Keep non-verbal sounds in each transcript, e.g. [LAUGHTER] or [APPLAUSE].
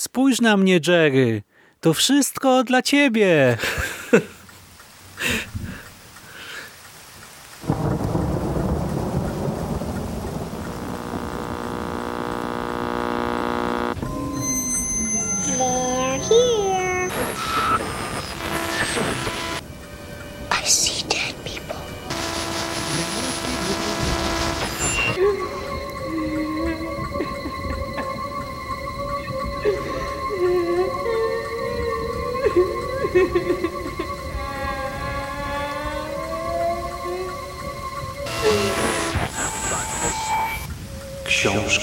Spójrz na mnie, Jerry. To wszystko dla ciebie. [LAUGHS]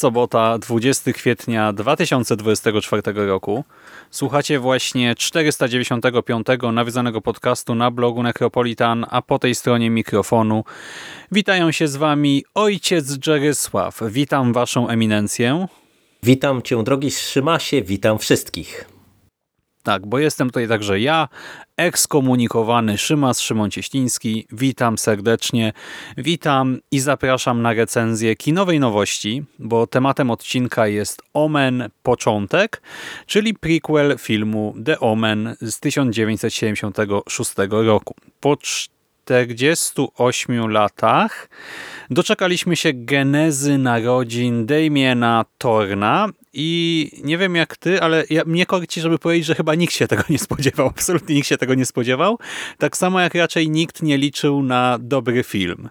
Sobota, 20 kwietnia 2024 roku. Słuchacie właśnie 495 nawiedzonego podcastu na blogu Necropolitan, a po tej stronie mikrofonu witają się z wami ojciec Jerysław. Witam waszą eminencję. Witam cię drogi Szymasie, witam wszystkich. Tak, bo jestem tutaj także ja, ekskomunikowany Szymas Szymon Cieśliński. Witam serdecznie, witam i zapraszam na recenzję kinowej nowości, bo tematem odcinka jest Omen Początek, czyli prequel filmu The Omen z 1976 roku. Po 48 latach doczekaliśmy się genezy narodzin Damiena Torna i nie wiem jak ty, ale ja, mnie korci, żeby powiedzieć, że chyba nikt się tego nie spodziewał. [LAUGHS] Absolutnie nikt się tego nie spodziewał. Tak samo jak raczej nikt nie liczył na dobry film.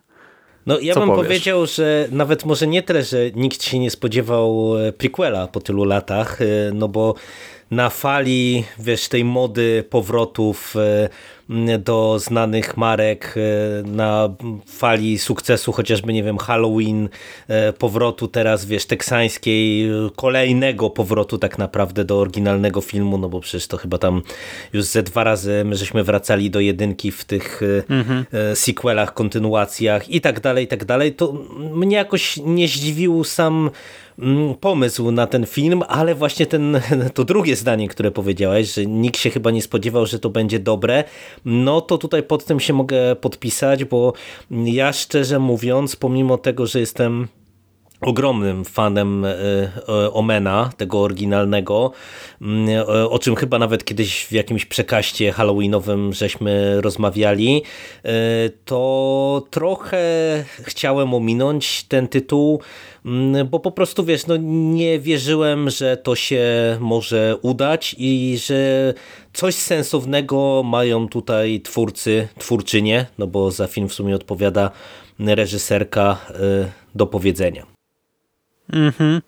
No ja Co bym powiesz? powiedział, że nawet może nie tyle, że nikt się nie spodziewał e, prequela po tylu latach, e, no bo na fali, wiesz, tej mody powrotów e, do znanych marek, e, na fali sukcesu chociażby, nie wiem, Halloween, e, powrotu teraz, wiesz, teksańskiej, kolejnego powrotu tak naprawdę do oryginalnego filmu, no bo przecież to chyba tam już ze dwa razy my żeśmy wracali do jedynki w tych e, sequelach, kontynuacjach i tak dalej, i tak dalej, to mnie jakoś nie zdziwił sam pomysł na ten film, ale właśnie ten, [LAUGHS] to drugie zdanie, które powiedziałeś, że nikt się chyba nie spodziewał, że to będzie dobre, no to tutaj pod tym się mogę podpisać, bo ja szczerze mówiąc, pomimo tego, że jestem ogromnym fanem e, e, Omena, tego oryginalnego, mm, e, o czym chyba nawet kiedyś w jakimś przekaście halloweenowym żeśmy rozmawiali, to trochę chciałem ominąć ten tytuł, mm, bo po prostu wiesz, no nie wierzyłem, że to się może udać i że coś sensownego mają tutaj twórcy, twórczynie, no bo za film w sumie odpowiada reżyserka do powiedzenia. Mhm.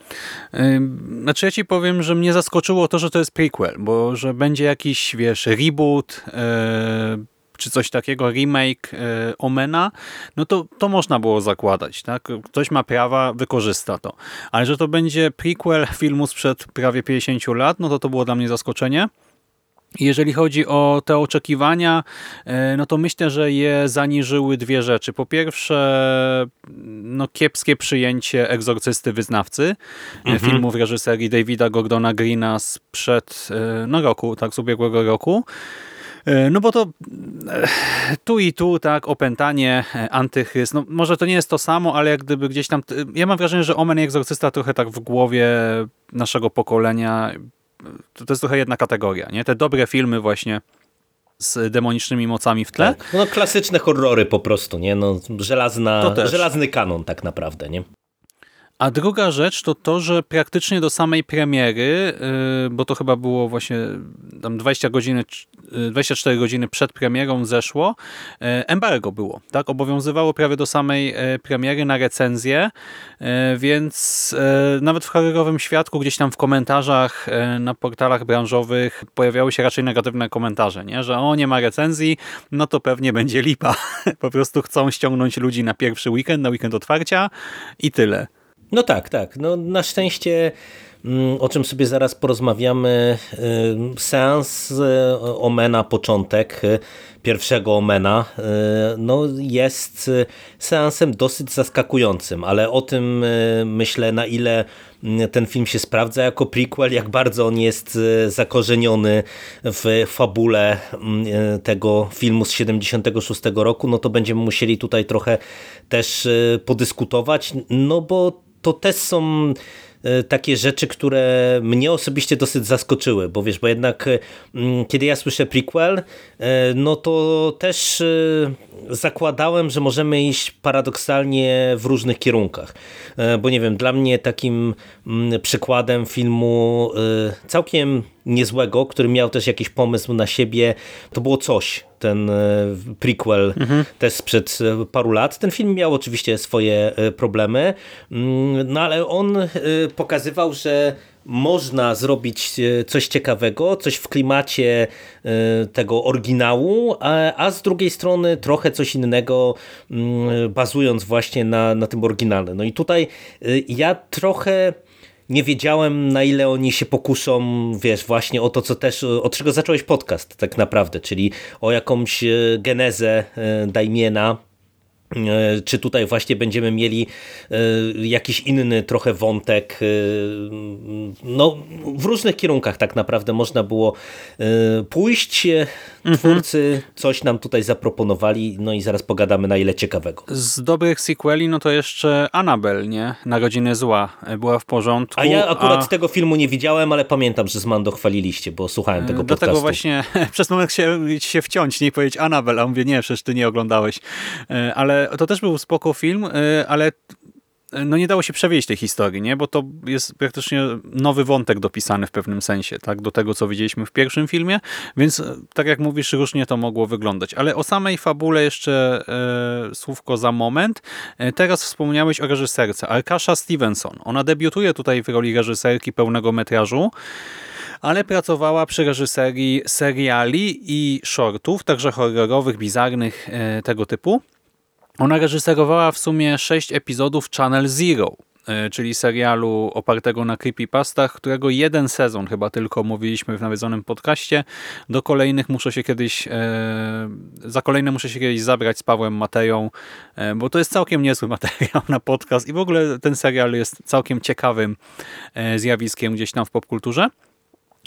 Znaczy ja ci powiem, że mnie zaskoczyło to, że to jest prequel, bo że będzie jakiś, wiesz, reboot, yy, czy coś takiego, remake yy, Omena, no to, to można było zakładać, tak? Ktoś ma prawa, wykorzysta to. Ale że to będzie prequel filmu sprzed prawie 50 lat, no to to było dla mnie zaskoczenie. Jeżeli chodzi o te oczekiwania, e, no to myślę, że je zaniżyły dwie rzeczy. Po pierwsze, no kiepskie przyjęcie Egzorcysty Wyznawcy, e, filmu w reżyserii Davida Gordona Greena sprzed e, no, roku, tak, z ubiegłego roku. No bo to tu i tu, tak, opętanie, antychryst. No może to nie jest to samo, ale jak gdyby gdzieś tam... Ja mam wrażenie, że Omen i Egzorcysta trochę tak w głowie naszego pokolenia to, to jest trochę jedna kategoria, nie? Te dobre filmy właśnie z demonicznymi mocami w tle. No klasyczne horrory po prostu, nie? No, żelazna, żelazny kanon tak naprawdę, nie? A druga rzecz to to, że praktycznie do samej premiery, y, bo to chyba było właśnie tam 20 godziny, 24 godziny przed premierą zeszło, y, embargo było. tak Obowiązywało prawie do samej y, premiery na recenzję, więc nawet w horrorowym świadku gdzieś tam w komentarzach na portalach branżowych pojawiały się raczej negatywne komentarze, nie? że o nie ma recenzji, no to pewnie będzie lipa. [LAUGHS] po prostu chcą ściągnąć ludzi na pierwszy weekend, na weekend otwarcia i tyle. No tak, tak. No, na szczęście, o czym sobie zaraz porozmawiamy, y, seans y, Omena, początek y, pierwszego Omena, no jest seansem dosyć zaskakującym, ale o tym myślę, na ile mm, ten film się sprawdza jako prequel, jak bardzo on jest zakorzeniony w fabule mm, tego filmu z 76 roku, no to będziemy musieli tutaj trochę też podyskutować, no bo to też są takie rzeczy, które mnie osobiście dosyć zaskoczyły, bo wiesz, bo jednak mm, kiedy ja słyszę prequel, e, no to też e, zakładałem, że możemy iść paradoksalnie w różnych kierunkach, bo nie wiem, dla mnie takim przykładem filmu całkiem niezłego, który miał też jakiś pomysł na siebie, to było coś, ten e, prequel mhm. też sprzed e, paru lat. Ten film miał oczywiście swoje e, problemy, mm, no ale on pokazywał, że można zrobić coś ciekawego, coś w klimacie tego oryginału, a, a z drugiej strony trochę coś innego, mm, bazując właśnie na, na tym oryginalnym. No i tutaj ja trochę nie wiedziałem na ile oni się pokuszą, wiesz, właśnie o to, co też, od czego zacząłeś podcast tak naprawdę, czyli o jakąś e, genezę e, Daimiena, E, czy tutaj właśnie będziemy mieli e, jakiś inny trochę wątek. E, no, w różnych kierunkach tak naprawdę można było pójść. Mhm. Twórcy coś nam tutaj zaproponowali, no i zaraz pogadamy na ile ciekawego. Z dobrych sequeli, no to jeszcze Annabelle, nie? Narodziny zła była w porządku. A ja akurat a... tego filmu nie widziałem, ale pamiętam, że z Mando chwaliliście, bo słuchałem tego podcastu. Dlatego właśnie [LAUGHS] przez moment się, się wciąć, nie powiedzieć Annabelle, a mówię, nie, przecież ty nie oglądałeś. Ale to też był spoko film, y, ale y, no nie dało się przewieźć tej historii, nie? bo to jest praktycznie nowy wątek dopisany w pewnym sensie, tak, do tego, co widzieliśmy w pierwszym filmie, więc y, tak jak mówisz, różnie to mogło wyglądać. Ale o samej fabule jeszcze e, słówko za moment. E, teraz wspomniałeś o reżyserce, Arkasha Stevenson. Ona debiutuje tutaj w roli reżyserki pełnego metrażu, ale pracowała przy reżyserii seriali i shortów, także horrorowych, bizarnych, e, tego typu. Ona reżyserowała w sumie sześć epizodów Channel Zero, e, czyli serialu opartego na creepypastach, którego jeden sezon chyba tylko mówiliśmy w nawiedzonym podcaście. Do kolejnych muszę się kiedyś, e, za kolejne muszę się kiedyś zabrać z Pawłem Mateją, e, bo to jest całkiem niezły [LAUGHS] materiał na podcast i w ogóle ten serial jest całkiem ciekawym zjawiskiem gdzieś tam w popkulturze.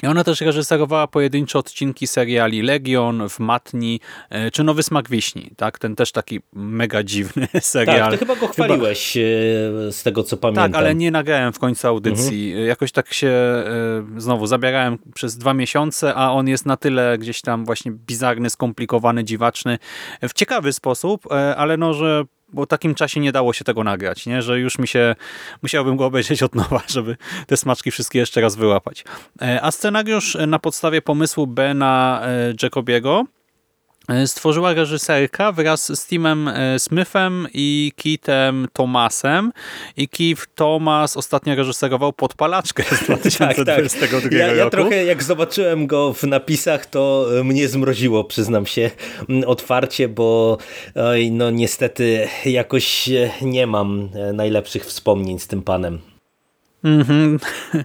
I ona też reżyserowała pojedyncze odcinki seriali Legion, w Matni, e, czy Nowy Smak Wiśni. Tak? Ten też taki mega dziwny [LAUGHS] serial. Tak, ty chyba go chwaliłeś chyba... z tego, co pamiętam. Tak, ale nie nagrałem w końcu audycji. Mhm. Jakoś tak się e, znowu zabierałem przez dwa miesiące, a on jest na tyle gdzieś tam właśnie bizarny, skomplikowany, dziwaczny, w ciekawy sposób, e, ale no, że bo w takim czasie nie dało się tego nagrać, nie? że już mi się, musiałbym go obejrzeć od nowa, [LAUGHS] żeby te smaczki wszystkie jeszcze raz wyłapać. E, a scenariusz na podstawie pomysłu Bena e, Jacobiego E, stworzyła reżyserka wraz z Timem e, Smithem i Keithem Thomasem i Keith Thomas ostatnio reżyserował Podpalaczkę z 2022 [LAUGHS] tak, tak. Ja, ja trochę jak zobaczyłem go w napisach, to e, mnie zmroziło, przyznam się otwarcie, bo oj, no niestety jakoś nie mam najlepszych wspomnień z tym panem. Mm -hmm. [LAUGHS]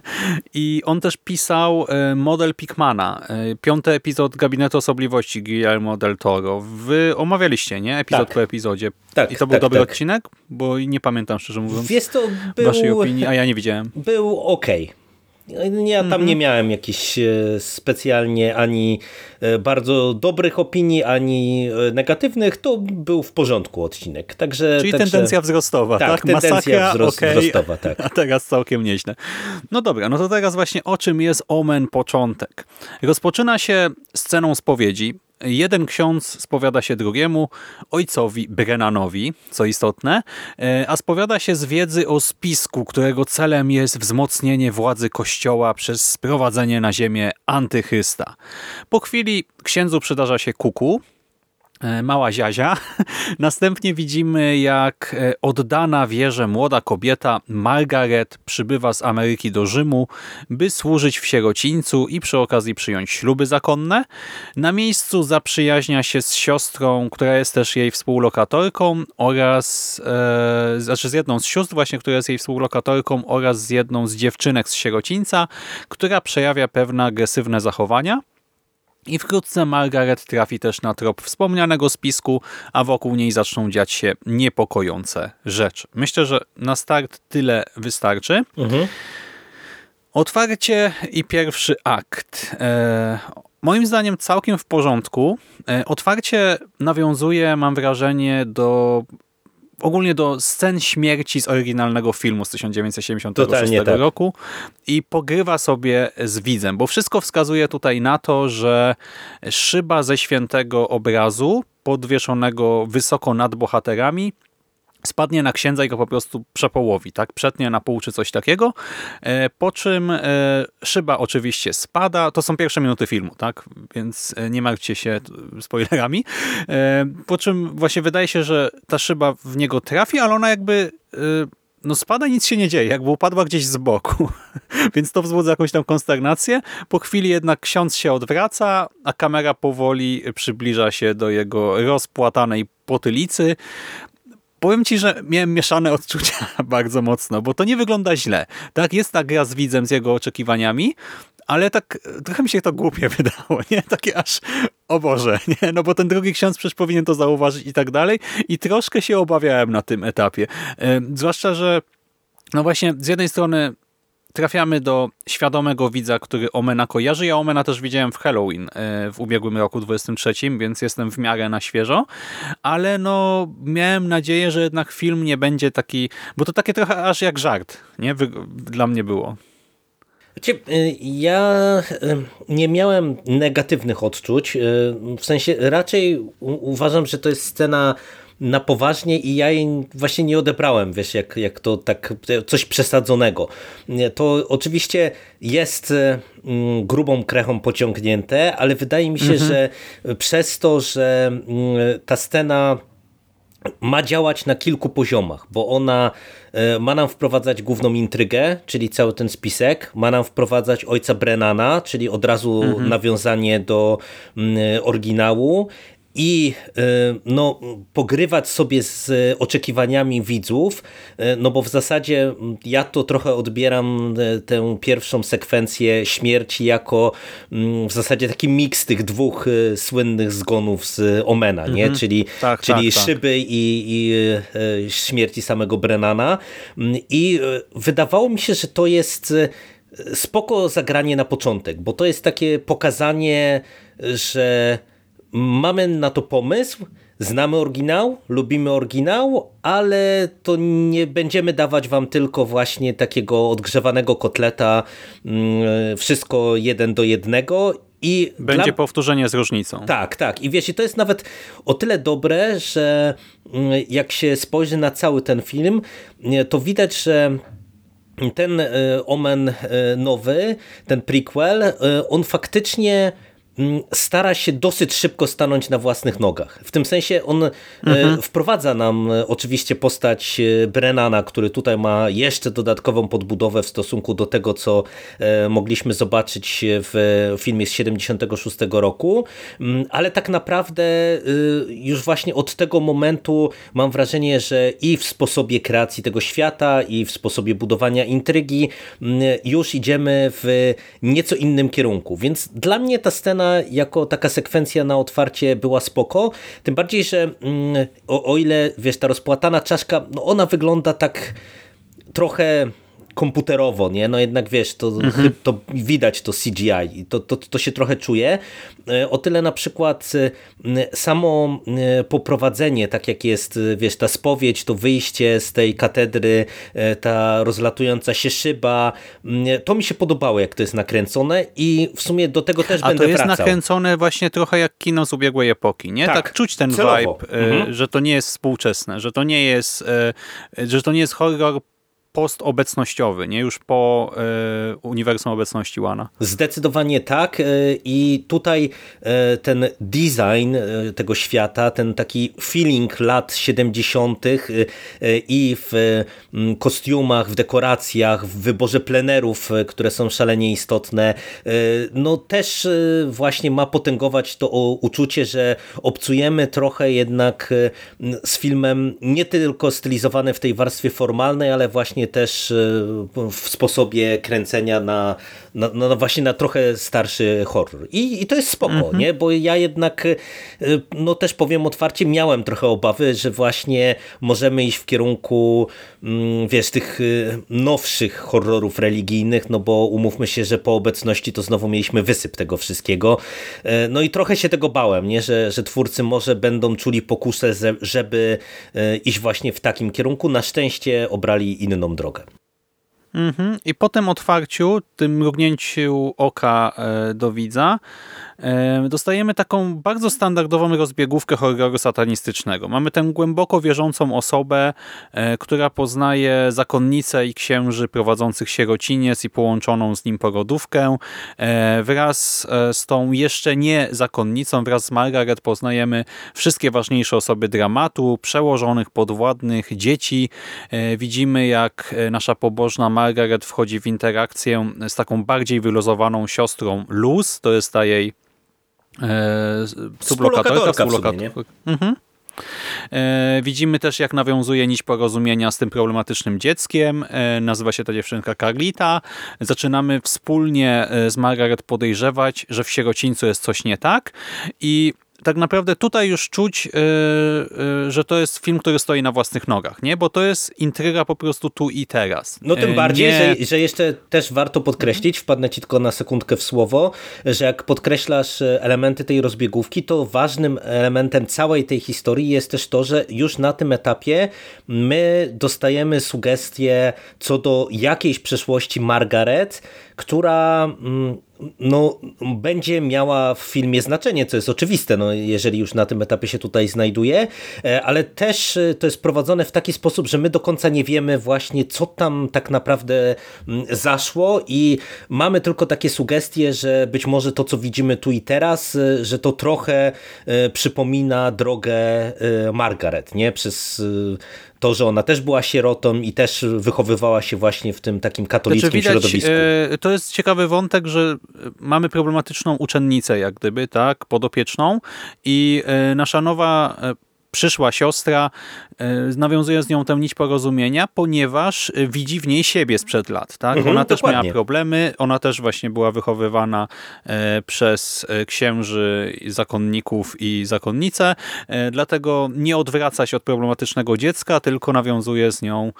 I on też pisał e, model Pikmana, e, piąty epizod Gabinetu Osobliwości Guillermo del Toro. Wy omawialiście, nie? Epizod tak. po epizodzie. Tak, I to był tak, dobry tak. odcinek? Bo nie pamiętam, szczerze mówiąc, Jest to był, waszej opinii, a ja nie widziałem. Był ok. Ja tam nie mhm. miałem jakichś e, specjalnie ani e, bardzo dobrych opinii, ani e, negatywnych. To był w porządku odcinek. Także, Czyli także... tendencja wzrostowa, tak? tak? Tendencja Masakra, wzrost, okay. wzrostowa, tak. [LAUGHS] A teraz całkiem nieźle. No dobra, no to teraz właśnie o czym jest Omen początek. Rozpoczyna się sceną spowiedzi, jeden ksiądz spowiada się drugiemu, ojcowi Brennanowi, co istotne, e, a spowiada się z wiedzy o spisku, którego celem jest wzmocnienie władzy Kościoła przez sprowadzenie na ziemię antychrysta. Po chwili księdzu przydarza się kuku, mała ziazia. [LAUGHS] Następnie widzimy, jak e, oddana wierze młoda kobieta Margaret przybywa z Ameryki do Rzymu, by służyć w sierocińcu i przy okazji przyjąć śluby zakonne. Na miejscu zaprzyjaźnia się z siostrą, która jest też jej współlokatorką oraz, e, znaczy z jedną z sióstr właśnie, która jest jej współlokatorką oraz z jedną z dziewczynek z sierocińca, która przejawia pewne agresywne zachowania. I wkrótce Margaret trafi też na trop wspomnianego spisku, a wokół niej zaczną dziać się niepokojące rzeczy. Myślę, że na start tyle wystarczy. Mhm. Otwarcie i pierwszy akt. E, moim zdaniem całkiem w porządku. E, otwarcie nawiązuje, mam wrażenie, do ogólnie do scen śmierci z oryginalnego filmu z 1976 tak. roku i pogrywa sobie z widzem, bo wszystko wskazuje tutaj na to, że szyba ze świętego obrazu podwieszonego wysoko nad bohaterami spadnie na księdza i go po prostu przepołowi, tak? Przetnie na pół czy coś takiego, e, po czym e, szyba oczywiście spada, to są pierwsze minuty filmu, tak? Więc e, nie martwcie się spoilerami, po czym właśnie wydaje się, że ta szyba w niego trafi, ale ona jakby no spada, nic się nie dzieje, jakby upadła gdzieś z boku. [LAUGHS] Więc to wzbudza jakąś tam konsternację. Po chwili jednak ksiądz się odwraca, a kamera powoli przybliża się do jego rozpłatanej potylicy powiem ci, że miałem mieszane odczucia [LAUGHS] bardzo mocno, bo to nie wygląda źle. Tak, jest ta gra z widzem, z jego oczekiwaniami, ale tak trochę mi się to głupie [LAUGHS] wydało, nie? Takie aż, o Boże, [LAUGHS] nie? No bo ten drugi ksiądz przecież powinien to zauważyć i tak dalej i troszkę się obawiałem na tym etapie. Zwłaszcza, że no właśnie z jednej strony trafiamy do świadomego widza, który Omena kojarzy. Ja Omena też widziałem w Halloween e, w ubiegłym roku 23, więc jestem w miarę na świeżo, ale no miałem nadzieję, że jednak film nie będzie taki, bo to takie trochę aż jak żart, nie? Dla mnie było. Y, ja y, nie miałem negatywnych odczuć, y, w sensie raczej uważam, że to jest scena na poważnie i ja jej właśnie nie odebrałem, wiesz, jak, jak to tak coś przesadzonego. To oczywiście jest mm, grubą krechą pociągnięte, ale wydaje mi się, mhm. że przez to, że mm, ta scena ma działać na kilku poziomach, bo ona e, ma nam wprowadzać główną intrygę, czyli cały ten spisek, ma nam wprowadzać ojca Brennana, czyli od razu mhm. nawiązanie do mm, oryginału i e, no, pogrywać sobie z oczekiwaniami widzów, e, no bo w zasadzie ja to trochę odbieram e, tę pierwszą sekwencję śmierci jako w zasadzie taki miks tych dwóch słynnych zgonów z Omena, nie? Mhm. czyli, tak, czyli tak, szyby tak. I, i śmierci samego Brennana i wydawało mi się, że to jest spoko zagranie na początek, bo to jest takie pokazanie, że mamy na to pomysł, znamy oryginał, lubimy oryginał, ale to nie będziemy dawać wam tylko właśnie takiego odgrzewanego kotleta, mm, wszystko jeden do jednego i Będzie dla... powtórzenie z różnicą. Tak, tak. I wiesz, i to jest nawet o tyle dobre, że mm, jak się spojrzy na cały ten film, to widać, że ten e, Omen e, nowy, ten prequel, e, on faktycznie stara się dosyć szybko stanąć na własnych nogach. W tym sensie on e, mhm. wprowadza nam e, oczywiście postać e, Brennana, który tutaj ma jeszcze dodatkową podbudowę w stosunku do tego, co mogliśmy zobaczyć w filmie z 76 roku, mm, ale tak naprawdę już właśnie od tego momentu mam wrażenie, że i w sposobie kreacji tego świata, i w sposobie budowania intrygi mm, już idziemy w nieco innym kierunku. Więc dla mnie ta scena jako taka sekwencja na otwarcie była spoko, tym bardziej, że mm, o, o ile wiesz, ta rozpłatana czaszka, no ona wygląda tak trochę komputerowo, nie? No jednak wiesz, to, mhm. to widać to CGI, to, to, to się trochę czuje. O tyle na przykład samo poprowadzenie, tak jak jest, wiesz, ta spowiedź, to wyjście z tej katedry, ta rozlatująca się szyba, to mi się podobało, jak to jest nakręcone i w sumie do tego też A będę wracał. to jest nakręcone właśnie trochę jak kino z ubiegłej epoki, nie? Tak, tak czuć ten celowo. vibe, mhm. że to nie jest współczesne, że to nie jest, że to nie jest horror postobecnościowy, nie już po e, uniwersum obecności Łana. Zdecydowanie tak e, i tutaj e, ten design tego świata, ten taki feeling lat 70. E, i w kostiumach, w dekoracjach, w wyborze plenerów, które są szalenie istotne, no też właśnie ma potęgować to uczucie, że obcujemy trochę jednak z filmem nie tylko stylizowany w tej warstwie formalnej, ale właśnie też e, w sposobie kręcenia na, na, na właśnie na trochę starszy horror. I, i to jest spoko, -hmm. nie? Bo ja jednak, e, no też powiem otwarcie, miałem trochę obawy, że właśnie możemy iść w kierunku, mm, wiesz, tych e, nowszych horrorów religijnych, no bo umówmy się, że po obecności to znowu mieliśmy wysyp tego wszystkiego. No i trochę się tego bałem, nie? Że, że twórcy może będą czuli pokusę, żeby iść właśnie w takim kierunku. Na szczęście obrali inną drogę. Mhm. I po tym otwarciu, tym mrugnięciu oka e, do widza, dostajemy taką bardzo standardową rozbiegówkę horroru satanistycznego. Mamy tę głęboko wierzącą osobę, e, która poznaje zakonnicę i księży prowadzących sierociniec i połączoną z nim porodówkę. E, wraz e, z tą jeszcze nie zakonnicą, wraz z Margaret poznajemy wszystkie ważniejsze osoby dramatu, przełożonych, podwładnych, dzieci. Widzimy jak nasza pobożna Margaret wchodzi w interakcję z taką bardziej wyluzowaną siostrą Luz, to jest ta jej sublokatorka, sublokatorka mhm. E, widzimy też, jak nawiązuje nić porozumienia z tym problematycznym dzieckiem. E, nazywa się ta dziewczynka Carlita. Zaczynamy wspólnie z Margaret podejrzewać, że w sierocińcu jest coś nie tak i tak naprawdę tutaj już czuć, yy, yy, że to jest film, który stoi na własnych nogach, nie? Bo to jest intryga po prostu tu i teraz. No tym bardziej, nie... że, że jeszcze też warto podkreślić, wpadnę ci tylko na sekundkę w słowo, że jak podkreślasz elementy tej rozbiegówki, to ważnym elementem całej tej historii jest też to, że już na tym etapie my dostajemy sugestie co do jakiejś przeszłości Margaret, która mm, no, będzie miała w filmie znaczenie, co jest oczywiste, no, jeżeli już na tym etapie się tutaj znajduje, e, ale też e, to jest prowadzone w taki sposób, że my do końca nie wiemy właśnie, co tam tak naprawdę mm, zaszło i mamy tylko takie sugestie, że być może to, co widzimy tu i teraz, e, że to trochę przypomina drogę Margaret, nie? Przez to, że ona też była sierotą i też wychowywała się właśnie w tym takim katolickim znaczy, widać, środowisku. E, to jest ciekawy wątek, że mamy problematyczną uczennicę jak gdyby, tak, podopieczną i e, nasza nowa e, przyszła siostra e, nawiązuje z nią tę nić porozumienia, ponieważ e, widzi w niej siebie sprzed lat. Tak? Mhm, ona też miała problemy, ona też właśnie była wychowywana e, przez księży, zakonników i zakonnice, dlatego nie odwraca się od problematycznego dziecka, tylko nawiązuje z nią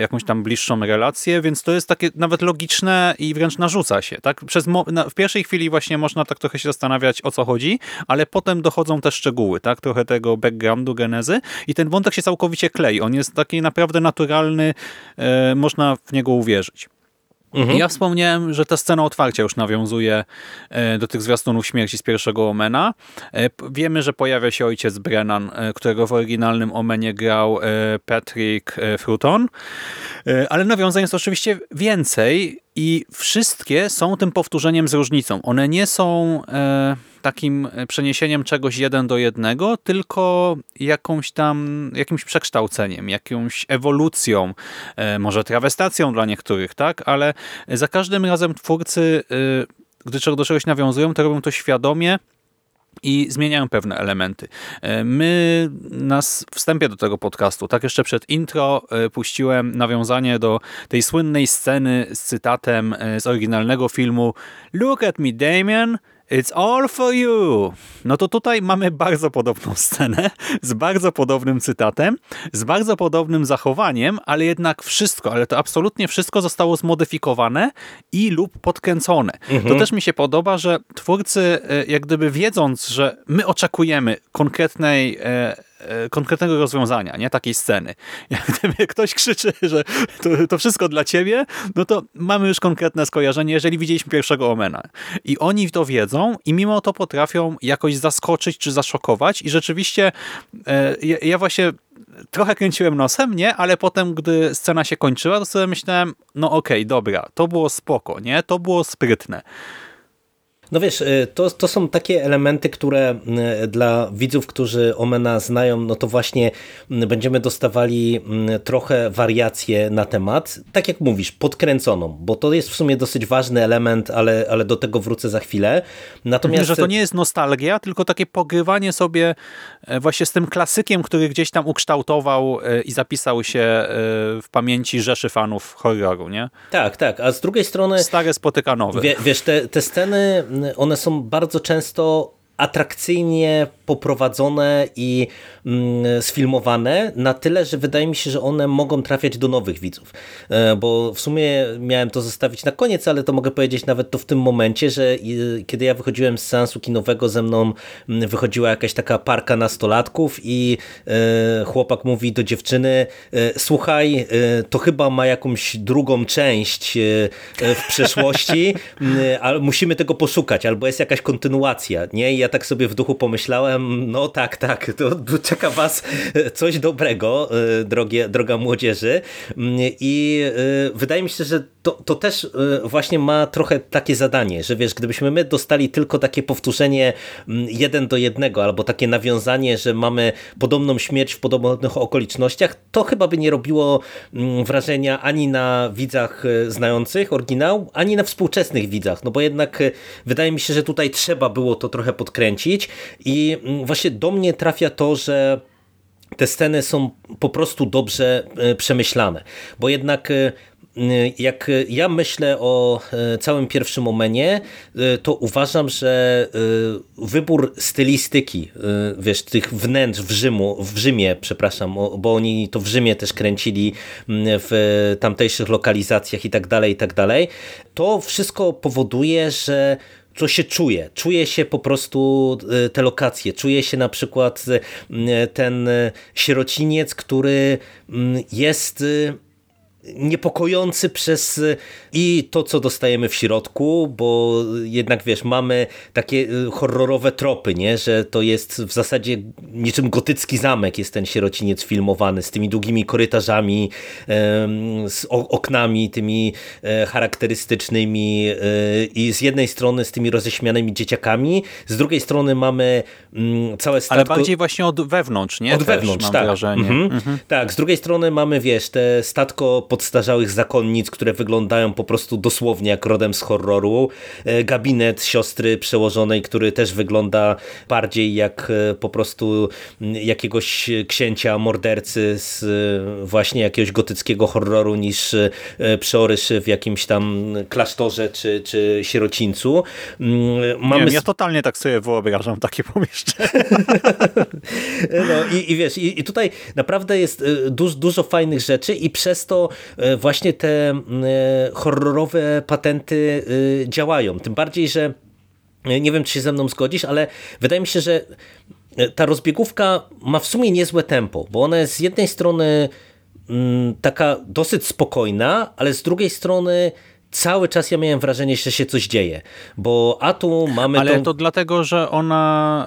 jakąś tam bliższą relację, więc to jest takie nawet logiczne i wręcz narzuca się. Tak? Przez w pierwszej chwili właśnie można tak trochę się zastanawiać o co chodzi, ale potem dochodzą te szczegóły, tak? trochę tego background backgroundu, genezy i ten wątek się całkowicie klei. On jest taki naprawdę naturalny, e, można w niego uwierzyć. Mhm. Ja wspomniałem, że ta scena otwarcia już nawiązuje e, do tych zwiastunów śmierci z pierwszego Omena. E, wiemy, że pojawia się ojciec Brennan, którego w oryginalnym Omenie grał Patrick Fruton, ale nawiązań jest oczywiście więcej i wszystkie są tym powtórzeniem z różnicą. One nie są takim przeniesieniem czegoś jeden do jednego, tylko jakąś tam, jakimś przekształceniem, jakąś ewolucją, e, może trawestacją dla niektórych, tak? Ale za każdym razem twórcy, e, gdy do czegoś nawiązują, to robią to świadomie, i zmieniają pewne elementy. E, my na wstępie do tego podcastu, tak jeszcze przed intro puściłem nawiązanie do tej słynnej sceny z cytatem z oryginalnego filmu Look at me Damien, It's all for you. No to tutaj mamy bardzo podobną [LAUGHS] scenę, z bardzo podobnym cytatem, z bardzo podobnym zachowaniem, ale jednak wszystko, ale to absolutnie wszystko zostało zmodyfikowane i lub podkręcone. Mhm. To też mi się podoba, że twórcy e, jak gdyby wiedząc, że my oczekujemy konkretnej e, konkretnego rozwiązania, nie takiej sceny. [LAUGHS] Jak gdyby ktoś krzyczy, że to, to, wszystko dla ciebie, no to mamy już konkretne skojarzenie, jeżeli widzieliśmy pierwszego Omena. I oni to wiedzą i mimo to potrafią jakoś zaskoczyć czy zaszokować i rzeczywiście e, ja, ja właśnie trochę kręciłem nosem, nie? Ale potem, gdy scena się kończyła, to sobie myślałem, no okej, okay, dobra, to było spoko, nie? To było sprytne. No wiesz, y, to, to są takie elementy, które y, dla widzów, którzy Omena znają, no to właśnie y, będziemy dostawali trochę wariacje na temat. Tak jak mówisz, podkręconą, bo to jest w sumie dosyć ważny element, ale, ale do tego wrócę za chwilę. Natomiast... Że to nie jest nostalgia, tylko takie pogrywanie sobie e, właśnie z tym klasykiem, który gdzieś tam ukształtował e, i zapisał się e, w pamięci rzeszy fanów horroru, nie? Tak, tak, a z drugiej strony... Stare spotyka nowe. Wie, wiesz, te, te sceny one są bardzo często atrakcyjnie poprowadzone i mm, sfilmowane na tyle, że wydaje mi się, że one mogą trafiać do nowych widzów. E, bo w sumie miałem to zostawić na koniec, ale to mogę powiedzieć nawet to w tym momencie, że kiedy ja wychodziłem z seansu kinowego, ze mną mm, wychodziła jakaś taka parka nastolatków i e, chłopak mówi do dziewczyny, e, słuchaj, to chyba ma jakąś drugą część w przeszłości, [LAUGHS] ale musimy tego poszukać, albo jest jakaś kontynuacja, nie? Ja tak sobie w duchu pomyślałem, no tak, tak, to czeka was coś dobrego, e, drogie, droga młodzieży. I e, wydaje mi się, że to, to też e, właśnie ma trochę takie zadanie, że wiesz, gdybyśmy my dostali tylko takie powtórzenie jeden do jednego, albo takie nawiązanie, że mamy podobną śmierć w podobnych okolicznościach, to chyba by nie robiło wrażenia ani na widzach znających oryginał, ani na współczesnych widzach, no bo jednak wydaje mi się, że tutaj trzeba było to trochę podkręcić. I właśnie do mnie trafia to, że te sceny są po prostu dobrze e, przemyślane, bo jednak e, jak ja myślę o e, całym pierwszym omenie, to uważam, że wybór stylistyki, wiesz, tych wnętrz w, Rzymu, w Rzymie, przepraszam, bo oni to w Rzymie też kręcili w tamtejszych lokalizacjach i tak dalej, i tak dalej, to wszystko powoduje, że co się czuje. Czuje się po prostu e, te lokacje. Czuje się na przykład e, ten e, sierociniec, który jest niepokojący przez y, i to, co dostajemy w środku, bo jednak wiesz, mamy takie y, horrorowe tropy, nie? że to jest w zasadzie niczym gotycki zamek jest ten sierociniec filmowany z tymi długimi korytarzami, z oknami tymi e, charakterystycznymi e, i z jednej strony z tymi roześmianymi dzieciakami, z drugiej strony mamy mm, całe statko... Ale bardziej właśnie od wewnątrz, nie? Od Też wewnątrz, tak. Mhm. Mhm. Tak, z drugiej strony mamy, wiesz, te statko podstarzałych zakonnic, które wyglądają po prostu dosłownie jak rodem z horroru. E, gabinet siostry przełożonej, który też wygląda bardziej jak e, po prostu jakiegoś księcia mordercy z e, właśnie jakiegoś gotyckiego horroru niż przeoryszy w jakimś tam klasztorze czy, czy sierocińcu. Mamy... Wiem, ja totalnie tak sobie wyobrażam takie pomieszczenie. [LAUGHS] no i, i wiesz, i, i tutaj naprawdę jest dużo, dużo fajnych rzeczy i przez to właśnie te e, horrorowe patenty e, działają. Tym bardziej, że nie wiem, czy się ze mną zgodzisz, ale wydaje mi się, że ta rozbiegówka ma w sumie niezłe tempo, bo ona jest z jednej strony taka dosyć spokojna, ale z drugiej strony cały czas ja miałem wrażenie, że się coś dzieje, bo a tu mamy... Ale tą... to dlatego, że ona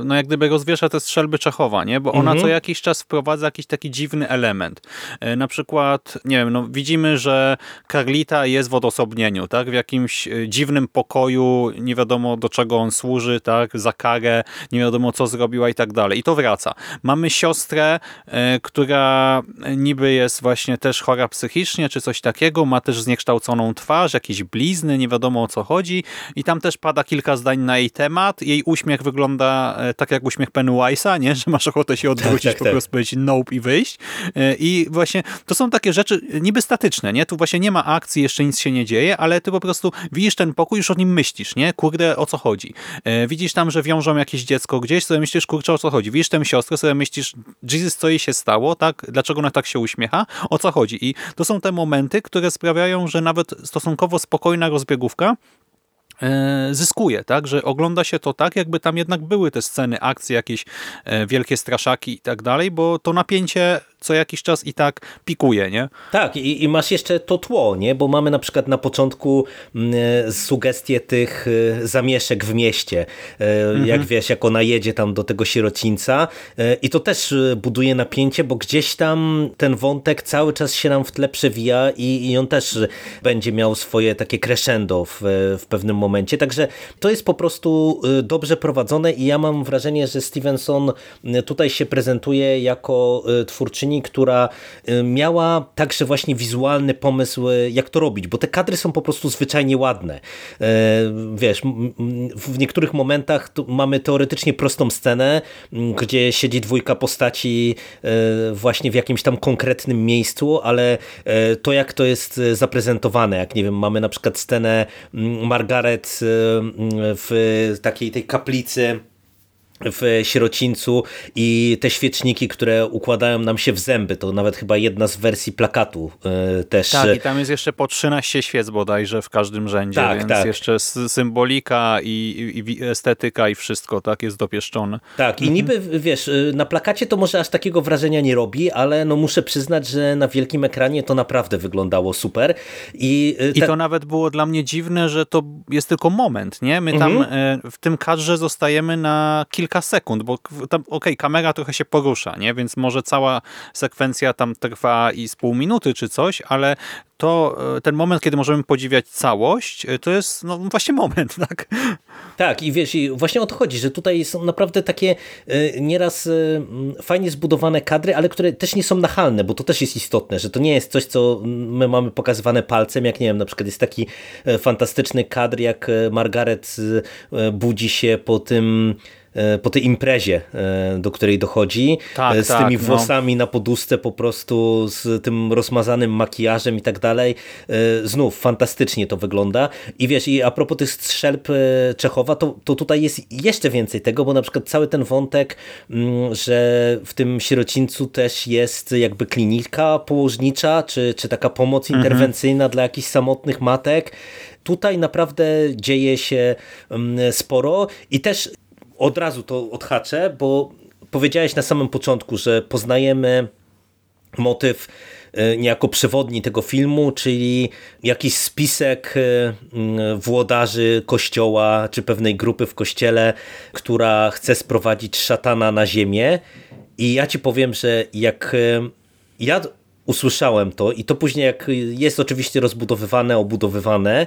e, no jak gdyby rozwiesza te strzelby Czechowa, nie? Bo ona mhm. co jakiś czas wprowadza jakiś taki dziwny element. E, na przykład, nie wiem, no widzimy, że Carlita jest w odosobnieniu, tak? W jakimś e, dziwnym pokoju, nie wiadomo do czego on służy, tak? Za karę, nie wiadomo co zrobiła i tak dalej. I to wraca. Mamy siostrę, która niby jest właśnie też chora psychicznie, czy coś takiego, ma też zniekształconą twarz, jakieś blizny, nie wiadomo o co chodzi i tam też pada kilka zdań na jej temat. Jej uśmiech wygląda e, tak jak uśmiech Pennywise'a, nie? [LAUGHS] że masz ochotę się odwrócić, tak, tak, po tak. prostu powiedzieć nope i wyjść. E, I właśnie to są takie rzeczy niby statyczne, nie? Tu właśnie nie ma akcji, jeszcze nic się nie dzieje, ale ty po prostu widzisz ten pokój, już o nim myślisz, nie? Kurde, o co chodzi? E, widzisz tam, że wiążą jakieś dziecko gdzieś, sobie myślisz, kurczę, o co chodzi? Widzisz tę siostrę, sobie myślisz, Jesus, co jej się stało, tak? Dlaczego ona tak się uśmiecha? O co chodzi? I to są te momenty, które sprawiają, że nawet stosunkowo spokojna rozbiegówka e, zyskuje, tak? Że ogląda się to tak, jakby tam jednak były te sceny akcji, jakieś e, wielkie straszaki i tak dalej, bo to napięcie co jakiś czas i tak pikuje, nie? Tak, i, i masz jeszcze to tło, nie? Bo mamy na przykład na początku y, sugestie tych y, zamieszek w mieście. Y, mhm. Jak wiesz, jak ona jedzie tam do tego sierocińca i to też buduje napięcie, bo gdzieś tam ten wątek cały czas się nam w tle przewija i, i on też będzie miał swoje takie crescendo w, w pewnym momencie. Także to jest po prostu dobrze prowadzone i ja mam wrażenie, że Stevenson tutaj się prezentuje jako twórczyni która y, miała także właśnie wizualny pomysł, y, jak to robić, bo te kadry są po prostu zwyczajnie ładne. Y, wiesz, w niektórych momentach mamy teoretycznie prostą scenę, gdzie siedzi dwójka postaci właśnie w jakimś tam konkretnym miejscu, ale to jak to jest zaprezentowane, jak nie wiem, mamy na przykład scenę Margaret w takiej tej kaplicy w sierocińcu i te świeczniki, które układają nam się w zęby. To nawet chyba jedna z wersji plakatu yy, też. Tak, i tam jest jeszcze po 13 świec bodajże w każdym rzędzie, tak, więc tak. jeszcze symbolika i, i, estetyka i wszystko tak jest dopieszczone. Tak, i mhm. niby wiesz, y, na plakacie to może aż takiego wrażenia nie robi, ale no muszę przyznać, że na wielkim ekranie to naprawdę wyglądało super. I, y, I to nawet było dla mnie dziwne, że to jest tylko moment, nie? My tam mhm. W tym kadrze zostajemy na kilka kilka sekund, bo tam, okay, kamera trochę się porusza, nie? więc może cała sekwencja tam trwa i z pół minuty czy coś, ale to e, ten moment, kiedy możemy podziwiać całość, e, to jest no, właśnie moment, [LAUGHS] tak? Tak, i wiesz, i właśnie o to chodzi, że tutaj są naprawdę takie e, nieraz fajnie zbudowane kadry, ale które też nie są nachalne, bo to też jest istotne, że to nie jest coś, co my mamy pokazywane palcem, jak nie wiem, na przykład jest taki fantastyczny kadr, jak Margaret budzi się po tym po tej imprezie, e, do której dochodzi, tak, e, z tak, tymi no. włosami no. na poduszce po prostu, z tym rozmazanym makijażem i tak dalej. Znów fantastycznie to wygląda. I wiesz, i a propos tych strzelb Czechowa, to, to tutaj jest jeszcze więcej tego, bo na przykład cały ten wątek, mm, że w tym sierocińcu też jest jakby klinika położnicza, czy, czy taka pomoc mhm. interwencyjna dla jakichś samotnych matek. Tutaj naprawdę dzieje się mm, sporo i też od razu to odhaczę, bo powiedziałeś na samym początku, że poznajemy motyw e, niejako przewodni tego filmu, czyli jakiś spisek e, włodarzy kościoła, czy pewnej grupy w kościele, która chce sprowadzić szatana na ziemię. I ja ci powiem, że jak e, ja usłyszałem to i to później jak jest oczywiście rozbudowywane, obudowywane,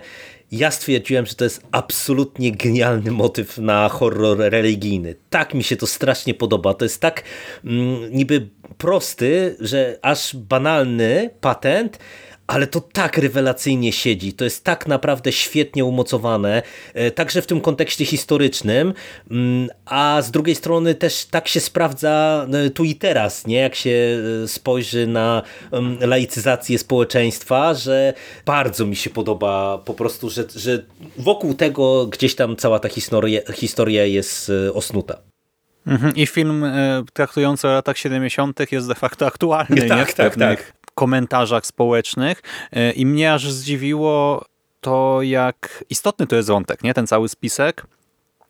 ja stwierdziłem, że to jest absolutnie genialny motyw na horror religijny. Tak mi się to strasznie podoba. To jest tak mm, niby prosty, że aż banalny patent, ale to tak rewelacyjnie siedzi, to jest tak naprawdę świetnie umocowane, e, także w tym kontekście historycznym, mm, a z drugiej strony też tak się sprawdza e, tu i teraz, nie? jak się e, spojrzy na mm, laicyzację społeczeństwa, że bardzo mi się podoba po prostu, że, że wokół tego gdzieś tam cała ta historia, historia jest osnuta. Mhm. I film traktujący o latach 70. jest de facto aktualny. [LAUGHS] Tak, nie? Tak, tak komentarzach społecznych e, i mnie aż zdziwiło to, jak istotny to jest wątek, nie? ten cały spisek.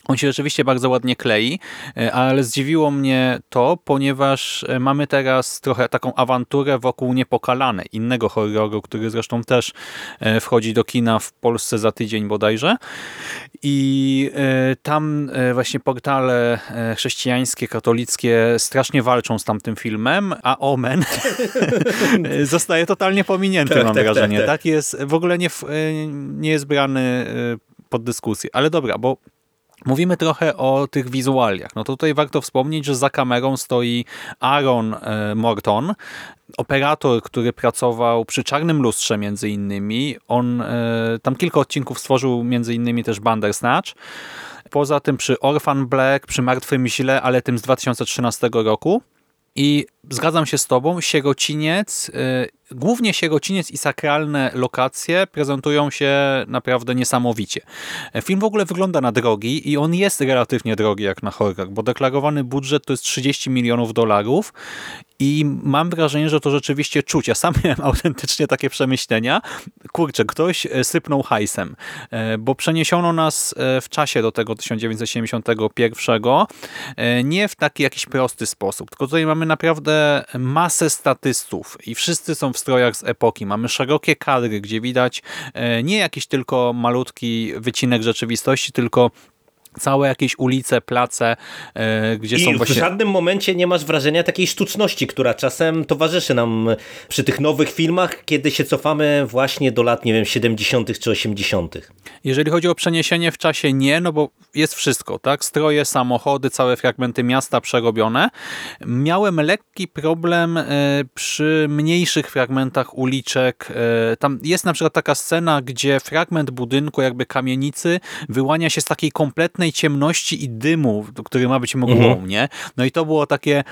On się rzeczywiście bardzo ładnie klei, e, ale zdziwiło mnie to, ponieważ e, mamy teraz trochę taką awanturę wokół Niepokalanej, innego horroru, który zresztą też wchodzi do kina w Polsce za tydzień bodajże. I e, tam e, właśnie portale e, chrześcijańskie, katolickie strasznie walczą z tamtym filmem, a Omen [LAUGHS] zostaje totalnie pominięty, tak, mam tak, wrażenie. Tak, tak. tak, jest, w ogóle nie, nie jest brany pod dyskusję. Ale dobra, bo Mówimy trochę o tych wizualiach. No tutaj warto wspomnieć, że za kamerą stoi Aaron e, Morton, operator, który pracował przy Czarnym Lustrze między innymi. On e, tam kilka odcinków stworzył między innymi też Bandersnatch. Poza tym przy Orphan Black, przy Martwym Źle, ale tym z 2013 roku. I zgadzam się z tobą, Sierociniec y, Głównie sierociniec i sakralne lokacje prezentują się naprawdę niesamowicie. Film w ogóle wygląda na drogi i on jest relatywnie drogi jak na horror, bo deklarowany budżet to jest 30 milionów dolarów i mam wrażenie, że to rzeczywiście czuć. Ja sam [LAUGHS] miałem autentycznie takie przemyślenia. Kurczę, ktoś e, sypnął hajsem, e, bo przeniesiono nas e, w czasie do tego 1971 nie w taki jakiś prosty sposób, tylko tutaj mamy naprawdę masę statystów i wszyscy są w strojach z epoki. Mamy szerokie kadry, gdzie widać e, nie jakiś tylko malutki wycinek rzeczywistości, tylko całe jakieś ulice, place, e, gdzie I są właśnie... w żadnym momencie nie masz wrażenia takiej sztuczności, która czasem towarzyszy nam przy tych nowych filmach, kiedy się cofamy właśnie do lat, nie wiem, 70. czy 80. Jeżeli chodzi o przeniesienie w czasie, nie, no bo jest wszystko, tak? Stroje, samochody, całe fragmenty miasta przerobione. Miałem lekki problem e, przy mniejszych fragmentach uliczek. E, tam jest na przykład taka scena, gdzie fragment budynku, jakby kamienicy, wyłania się z takiej kompletnej ciemności i dymu, który ma być mgłą, mhm. nie? No i to było takie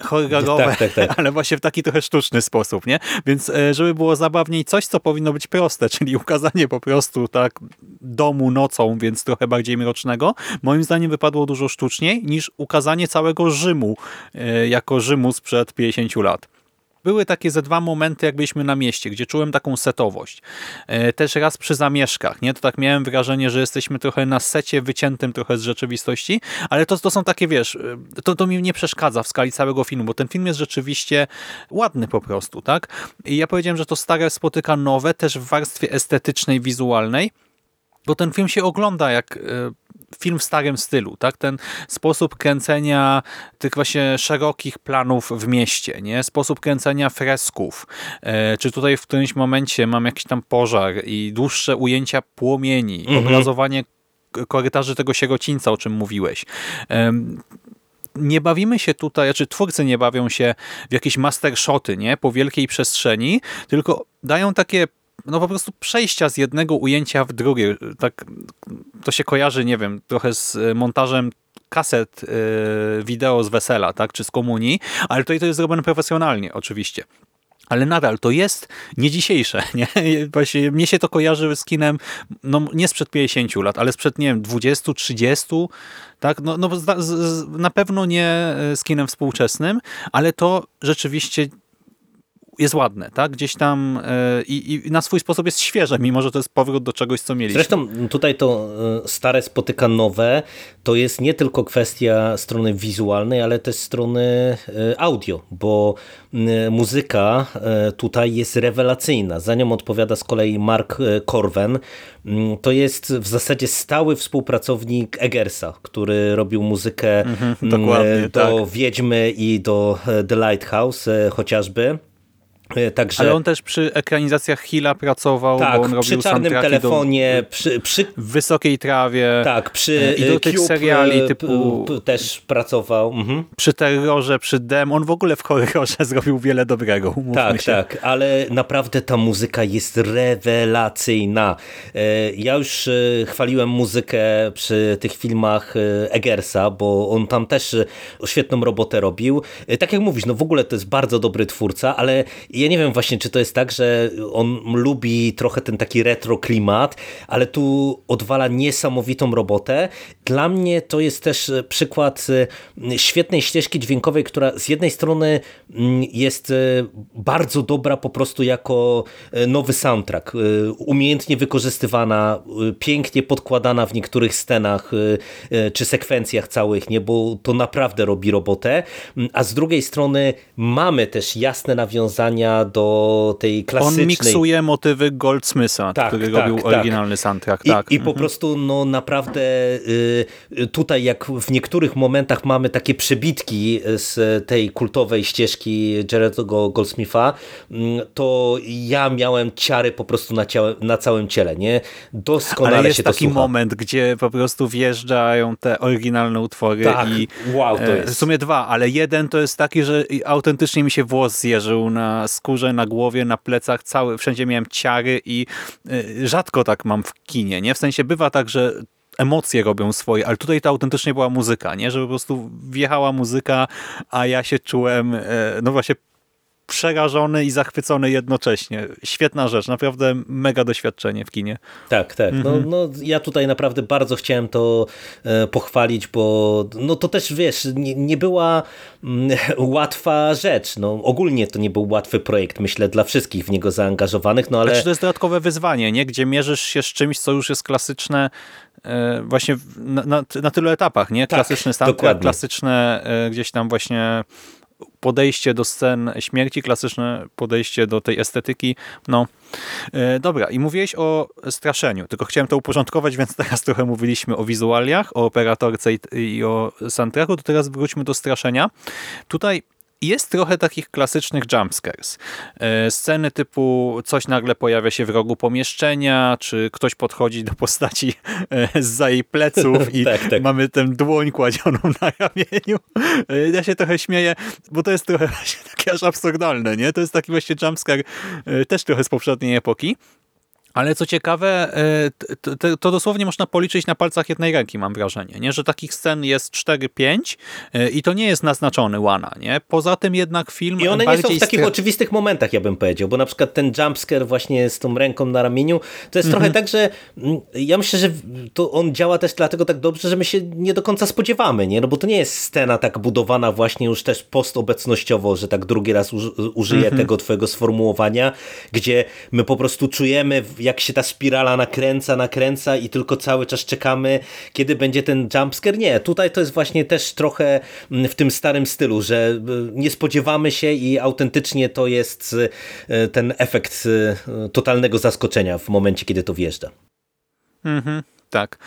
horrorowe, tak, tak, tak. [LAUGHS] ale właśnie w taki trochę sztuczny sposób, nie? Więc e, żeby było zabawniej, coś, co powinno być proste, [LAUGHS] czyli ukazanie po prostu tak domu nocą, więc trochę bardziej mrocznego, moim zdaniem wypadło dużo sztuczniej niż ukazanie całego Rzymu e, jako Rzymu sprzed 50 lat. Były takie ze dwa momenty, jak byliśmy na mieście, gdzie czułem taką setowość. E, też raz przy zamieszkach, nie? To tak miałem wrażenie, że jesteśmy trochę na secie wyciętym trochę z rzeczywistości, ale to, to są takie, wiesz, e, to, to mi nie przeszkadza w skali całego filmu, bo ten film jest rzeczywiście ładny po prostu, tak? I ja powiedziałem, że to stare spotyka nowe, też w warstwie estetycznej, wizualnej, bo ten film się ogląda jak e, film w starym stylu, tak? Ten sposób kręcenia tych właśnie szerokich planów w mieście, nie? Sposób kręcenia fresków. E, czy tutaj w którymś momencie mam jakiś tam pożar i dłuższe ujęcia płomieni, mhm. obrazowanie korytarzy tego sierocińca, o czym mówiłeś. Nie bawimy się tutaj, czy twórcy nie bawią się w jakieś mastershoty, nie? Po wielkiej przestrzeni, tylko dają takie no po prostu przejścia z jednego ujęcia w drugie. Tak, to się kojarzy, nie wiem, trochę z e, montażem kaset yy, wideo z wesela, tak, czy z komunii, ale tutaj to jest zrobione profesjonalnie, oczywiście. Ale nadal to jest nie dzisiejsze. [LAUGHS] Nie? Właśnie mnie się to kojarzy z kinem no, nie sprzed 50 lat, ale sprzed, nie wiem, 20, 30, tak? No, no, z, z, na pewno nie e, z kinem współczesnym, ale to rzeczywiście jest ładne, tak? Gdzieś tam e, i, i, na swój sposób jest świeże, mimo że to jest powrót do czegoś, co mieliśmy. Zresztą tutaj to e, stare spotyka nowe, to jest nie tylko kwestia strony wizualnej, ale też strony e, audio, bo muzyka tutaj jest rewelacyjna. Za nią odpowiada z kolei Mark Corwen. To jest w zasadzie stały współpracownik Eggersa, który robił muzykę mhm, do tak. Wiedźmy i do The Lighthouse chociażby. E, także... Ale on też przy ekranizacjach Hilla pracował, tak, bo on przy czarnym telefonie, do, przy, przy, w wysokiej trawie. Tak, przy i do e, tych Cube, seriali typu też pracował. Mhm. Przy terrorze, przy dem, on w ogóle w horrorze [LAUGHS] zrobił wiele dobrego. Tak, się. tak, ale naprawdę ta muzyka jest rewelacyjna. E, ja już chwaliłem muzykę przy tych filmach Eggersa, bo on tam też świetną robotę robił. Tak jak mówisz, no w ogóle to jest bardzo dobry twórca, ale ja nie wiem właśnie, czy to jest tak, że on lubi trochę ten taki retro klimat, ale tu odwala niesamowitą robotę. Dla mnie to jest też e, przykład e, świetnej ścieżki dźwiękowej, która z jednej strony mm, jest e, bardzo dobra po prostu jako nowy soundtrack, umiejętnie wykorzystywana, pięknie podkładana w niektórych scenach czy sekwencjach całych, nie, bo to naprawdę robi robotę, a z drugiej strony mamy też jasne nawiązania nawiązania do tej klasycznej... On miksuje motywy Goldsmitha, tak, który tak, robił tak. oryginalny soundtrack. I, tak. i po mhm. prostu no naprawdę y, tutaj jak w niektórych momentach mamy takie przebitki z tej kultowej ścieżki Jared'ego Goldsmitha, mm, to ja miałem ciary po prostu na, ciele, na całym ciele, nie? Doskonale Ale jest się taki moment, gdzie po prostu wjeżdżają te oryginalne utwory tak, i wow, to e, jest. w sumie dwa, ale jeden to jest taki, że autentycznie mi się włos zjeżył na skórze, na głowie, na plecach, cały, wszędzie miałem ciary i e, rzadko tak mam w kinie, nie? W sensie bywa tak, że emocje robią swoje, ale tutaj to autentycznie była muzyka, nie? Że po prostu wjechała muzyka, a ja się czułem, e, no właśnie przerażony i zachwycony jednocześnie. Świetna rzecz, naprawdę mega doświadczenie w kinie. Tak, tak. No, mhm. no, ja tutaj naprawdę bardzo chciałem to e, pochwalić, bo no to też wiesz, nie, nie była mm, [LAUGHS] łatwa rzecz. No, ogólnie to nie był łatwy projekt, myślę, dla wszystkich w niego zaangażowanych, no ale... Znaczy, to jest dodatkowe wyzwanie, nie? gdzie mierzysz się z czymś, co już jest klasyczne e, właśnie na, na, na tylu etapach, nie? Tak, Klasyczny tak, klasyczne e, gdzieś tam właśnie podejście do scen śmierci, klasyczne podejście do tej estetyki. No, e, dobra. I mówiłeś o straszeniu, tylko chciałem to uporządkować, więc teraz trochę mówiliśmy o wizualiach, o operatorce i, i o soundtracku, to teraz wróćmy do straszenia. Tutaj jest trochę takich klasycznych jumpscares. E, sceny typu coś nagle pojawia się w rogu pomieszczenia, czy ktoś podchodzi do postaci e, za jej pleców [LAUGHS] i tak, tak. mamy tę dłoń kładzioną na ramieniu. E, ja się trochę śmieję, bo to jest trochę [LAUGHS] właśnie takie aż absurdalne, nie? To jest taki właśnie jumpscare też trochę z poprzedniej epoki. Ale co ciekawe, e, to, to, dosłownie można policzyć na palcach jednej ręki, mam wrażenie, nie? że takich scen jest 4-5 e, i to nie jest naznaczony łana. Nie? Poza tym jednak film I one nie są w takich oczywistych momentach, ja bym powiedział, bo na przykład ten jumpscare właśnie z tą ręką na ramieniu, to jest mhm. trochę tak, że mm, ja myślę, że to on działa też dlatego tak dobrze, że my się nie do końca spodziewamy, nie? no bo to nie jest scena tak budowana właśnie już też postobecnościowo, że tak drugi raz użyję mhm. tego twojego sformułowania, gdzie my po prostu czujemy jak się ta spirala nakręca, nakręca i tylko cały czas czekamy, kiedy będzie ten jumpscare. Nie, tutaj to jest właśnie też trochę mm, w tym starym stylu, że y, nie spodziewamy się i autentycznie to jest y, ten efekt y, totalnego zaskoczenia w momencie, kiedy to wjeżdża. Mhm, tak.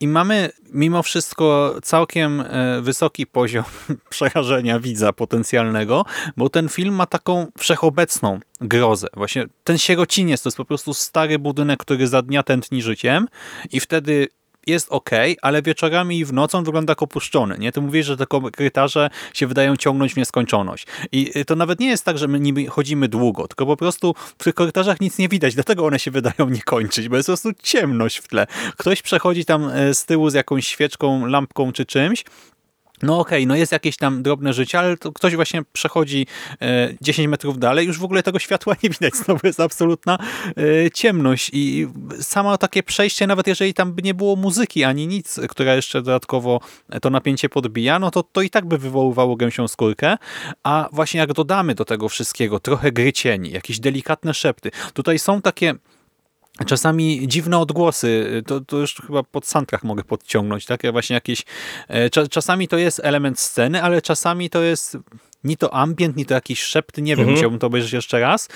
I mamy mimo wszystko całkiem e, wysoki poziom [LAUGHS] przerażenia widza potencjalnego, bo ten film ma taką wszechobecną grozę. Właśnie ten sierociniec to jest po prostu stary budynek, który za dnia tętni życiem i wtedy jest ok, ale wieczorami i w nocą wygląda jak opuszczony. Nie? Ty mówisz, że te korytarze się wydają ciągnąć w nieskończoność. I y, to nawet nie jest tak, że my niby chodzimy długo, tylko po prostu w tych korytarzach nic nie widać, dlatego one się wydają [LAUGHS] nie kończyć, bo jest po prostu ciemność w tle. Ktoś przechodzi tam e, z tyłu z jakąś świeczką, lampką czy czymś no okej, okay, no jest jakieś tam drobne życie, ale to ktoś właśnie przechodzi e, 10 metrów dalej, już w ogóle tego światła nie widać, [LAUGHS] znowu jest absolutna e, ciemność. I samo takie przejście, nawet jeżeli tam by nie było muzyki ani nic, która jeszcze dodatkowo to napięcie podbija, no to to i tak by wywoływało gęsią skórkę, a właśnie jak dodamy do tego wszystkiego trochę gry cieni, jakieś delikatne szepty, tutaj są takie Czasami dziwne odgłosy, to, to już chyba pod soundtrack mogę podciągnąć, tak? Właśnie jakieś, e, czasami to jest element sceny, ale czasami to jest ni to ambient, ni to jakiś szept, nie wiem, mhm. chciałbym to obejrzeć jeszcze raz.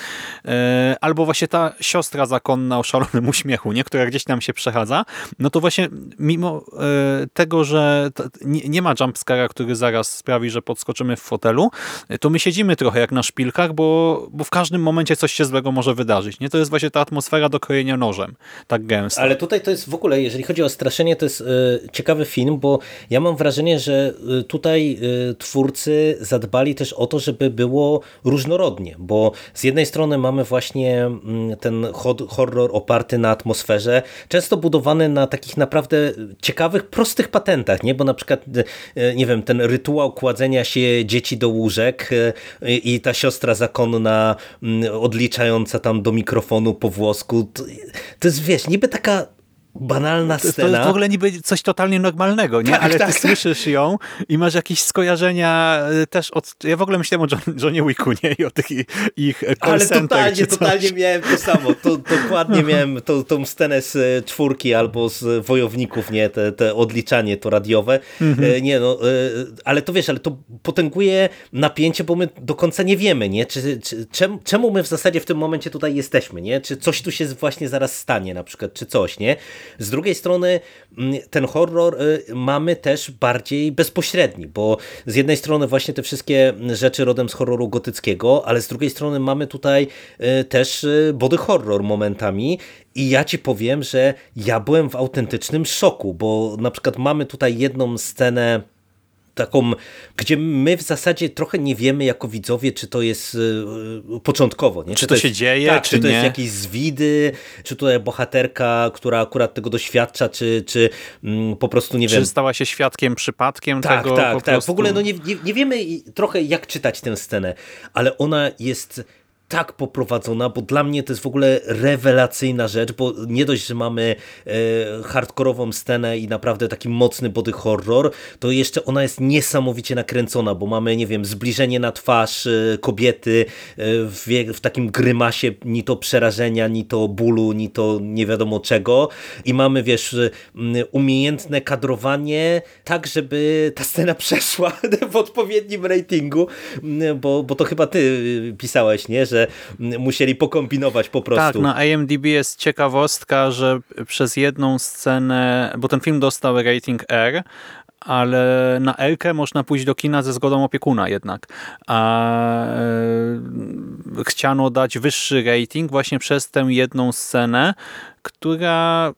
E, albo właśnie ta siostra zakonna o szalonym [LAUGHS] uśmiechu, nie? która gdzieś tam się przechadza, no to właśnie mimo e, tego, że nie ma jumpscara, który zaraz sprawi, że podskoczymy w fotelu, to my siedzimy trochę jak na szpilkach, bo, bo w każdym momencie coś się złego może wydarzyć. Nie? To jest właśnie ta atmosfera do krojenia nożem, tak gęsta. Ale tutaj to jest w ogóle, jeżeli chodzi o straszenie, to jest ciekawy film, bo ja mam wrażenie, że tutaj twórcy zadbali też o to, żeby było różnorodnie, bo z jednej strony mamy właśnie mm, ten horror oparty na atmosferze, często budowany na takich naprawdę ciekawych, prostych patentach, nie? bo na przykład, e, nie wiem, ten rytuał kładzenia się dzieci do łóżek e, i ta siostra zakonna mm, odliczająca tam do mikrofonu po włosku, to, to jest, wiesz, niby taka banalna scena. To jest w ogóle niby coś totalnie normalnego, nie? Tak, Ale tak. ty słyszysz ją i masz jakieś skojarzenia e, też od... Ja w ogóle myślałem o John, Johnie Wicku, nie? I o tych ich call Ale totalnie, totalnie miałem to samo. To, dokładnie miałem tą, tą scenę z e, czwórki albo z wojowników, nie? Te, te odliczanie to radiowe. Mhm. E, Nie no, e, ale to wiesz, ale to potęguje napięcie, bo my do końca nie wiemy, nie? Czy, czy, czem, czemu my w zasadzie w tym momencie tutaj jesteśmy, nie? Czy coś tu się właśnie zaraz stanie na przykład, czy coś, nie? Z drugiej strony mm, ten horror y, mamy też bardziej bezpośredni, bo z jednej strony właśnie te wszystkie rzeczy rodem z horroru gotyckiego, ale z drugiej strony mamy tutaj y, też y, body horror momentami. I ja ci powiem, że ja byłem w autentycznym szoku, bo na przykład mamy tutaj jedną scenę taką, gdzie my w zasadzie trochę nie wiemy jako widzowie, czy to jest y, początkowo. Nie? Czy to się dzieje, tak, czy to nie? jest jakieś zwidy, czy tutaj bohaterka, która akurat tego doświadcza, czy, czy mm, po prostu nie wiem. Czy stała się świadkiem przypadkiem Tak, tego tak, tak. prostu? W ogóle no nie, nie, nie wiemy trochę jak czytać tę scenę, ale ona jest tak poprowadzona, bo dla mnie to jest w ogóle rewelacyjna rzecz, bo nie dość, że mamy e, hardkorową scenę i naprawdę taki mocny body horror, to jeszcze ona jest niesamowicie nakręcona, bo mamy, nie wiem, zbliżenie na twarz e, kobiety e, w, w takim grymasie ni to przerażenia, ni to bólu, ni to nie wiadomo czego. I mamy, wiesz, e, umiejętne kadrowanie tak, żeby ta scena [LAUGHS] przeszła w odpowiednim ratingu, bo, bo to chyba ty pisałeś, nie, że musieli pokombinować po prostu. Tak, na IMDb jest ciekawostka, że przez jedną scenę, bo ten film dostał rating R, ale na R można pójść do kina ze zgodą opiekuna jednak. A e, chciano dać wyższy rating właśnie przez tę jedną scenę, która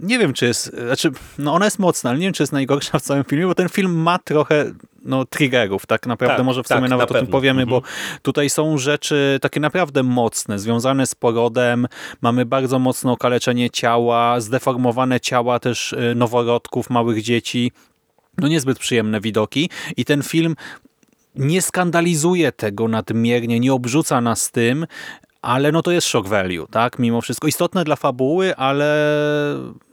nie wiem, czy jest, znaczy, no ona jest mocna, ale nie wiem, czy jest najgorsza w całym filmie, bo ten film ma trochę no, triggerów, tak naprawdę, Tak, może w tak, sumie na nawet o tym powiemy, Mhm. bo tutaj są rzeczy takie naprawdę mocne, związane z porodem, mamy bardzo mocne okaleczenie ciała, zdeformowane ciała też y, noworodków, małych dzieci, no niezbyt przyjemne widoki. I ten film nie skandalizuje tego nadmiernie, nie obrzuca nas tym, ale no to jest shock value, tak? Mimo wszystko istotne dla fabuły, ale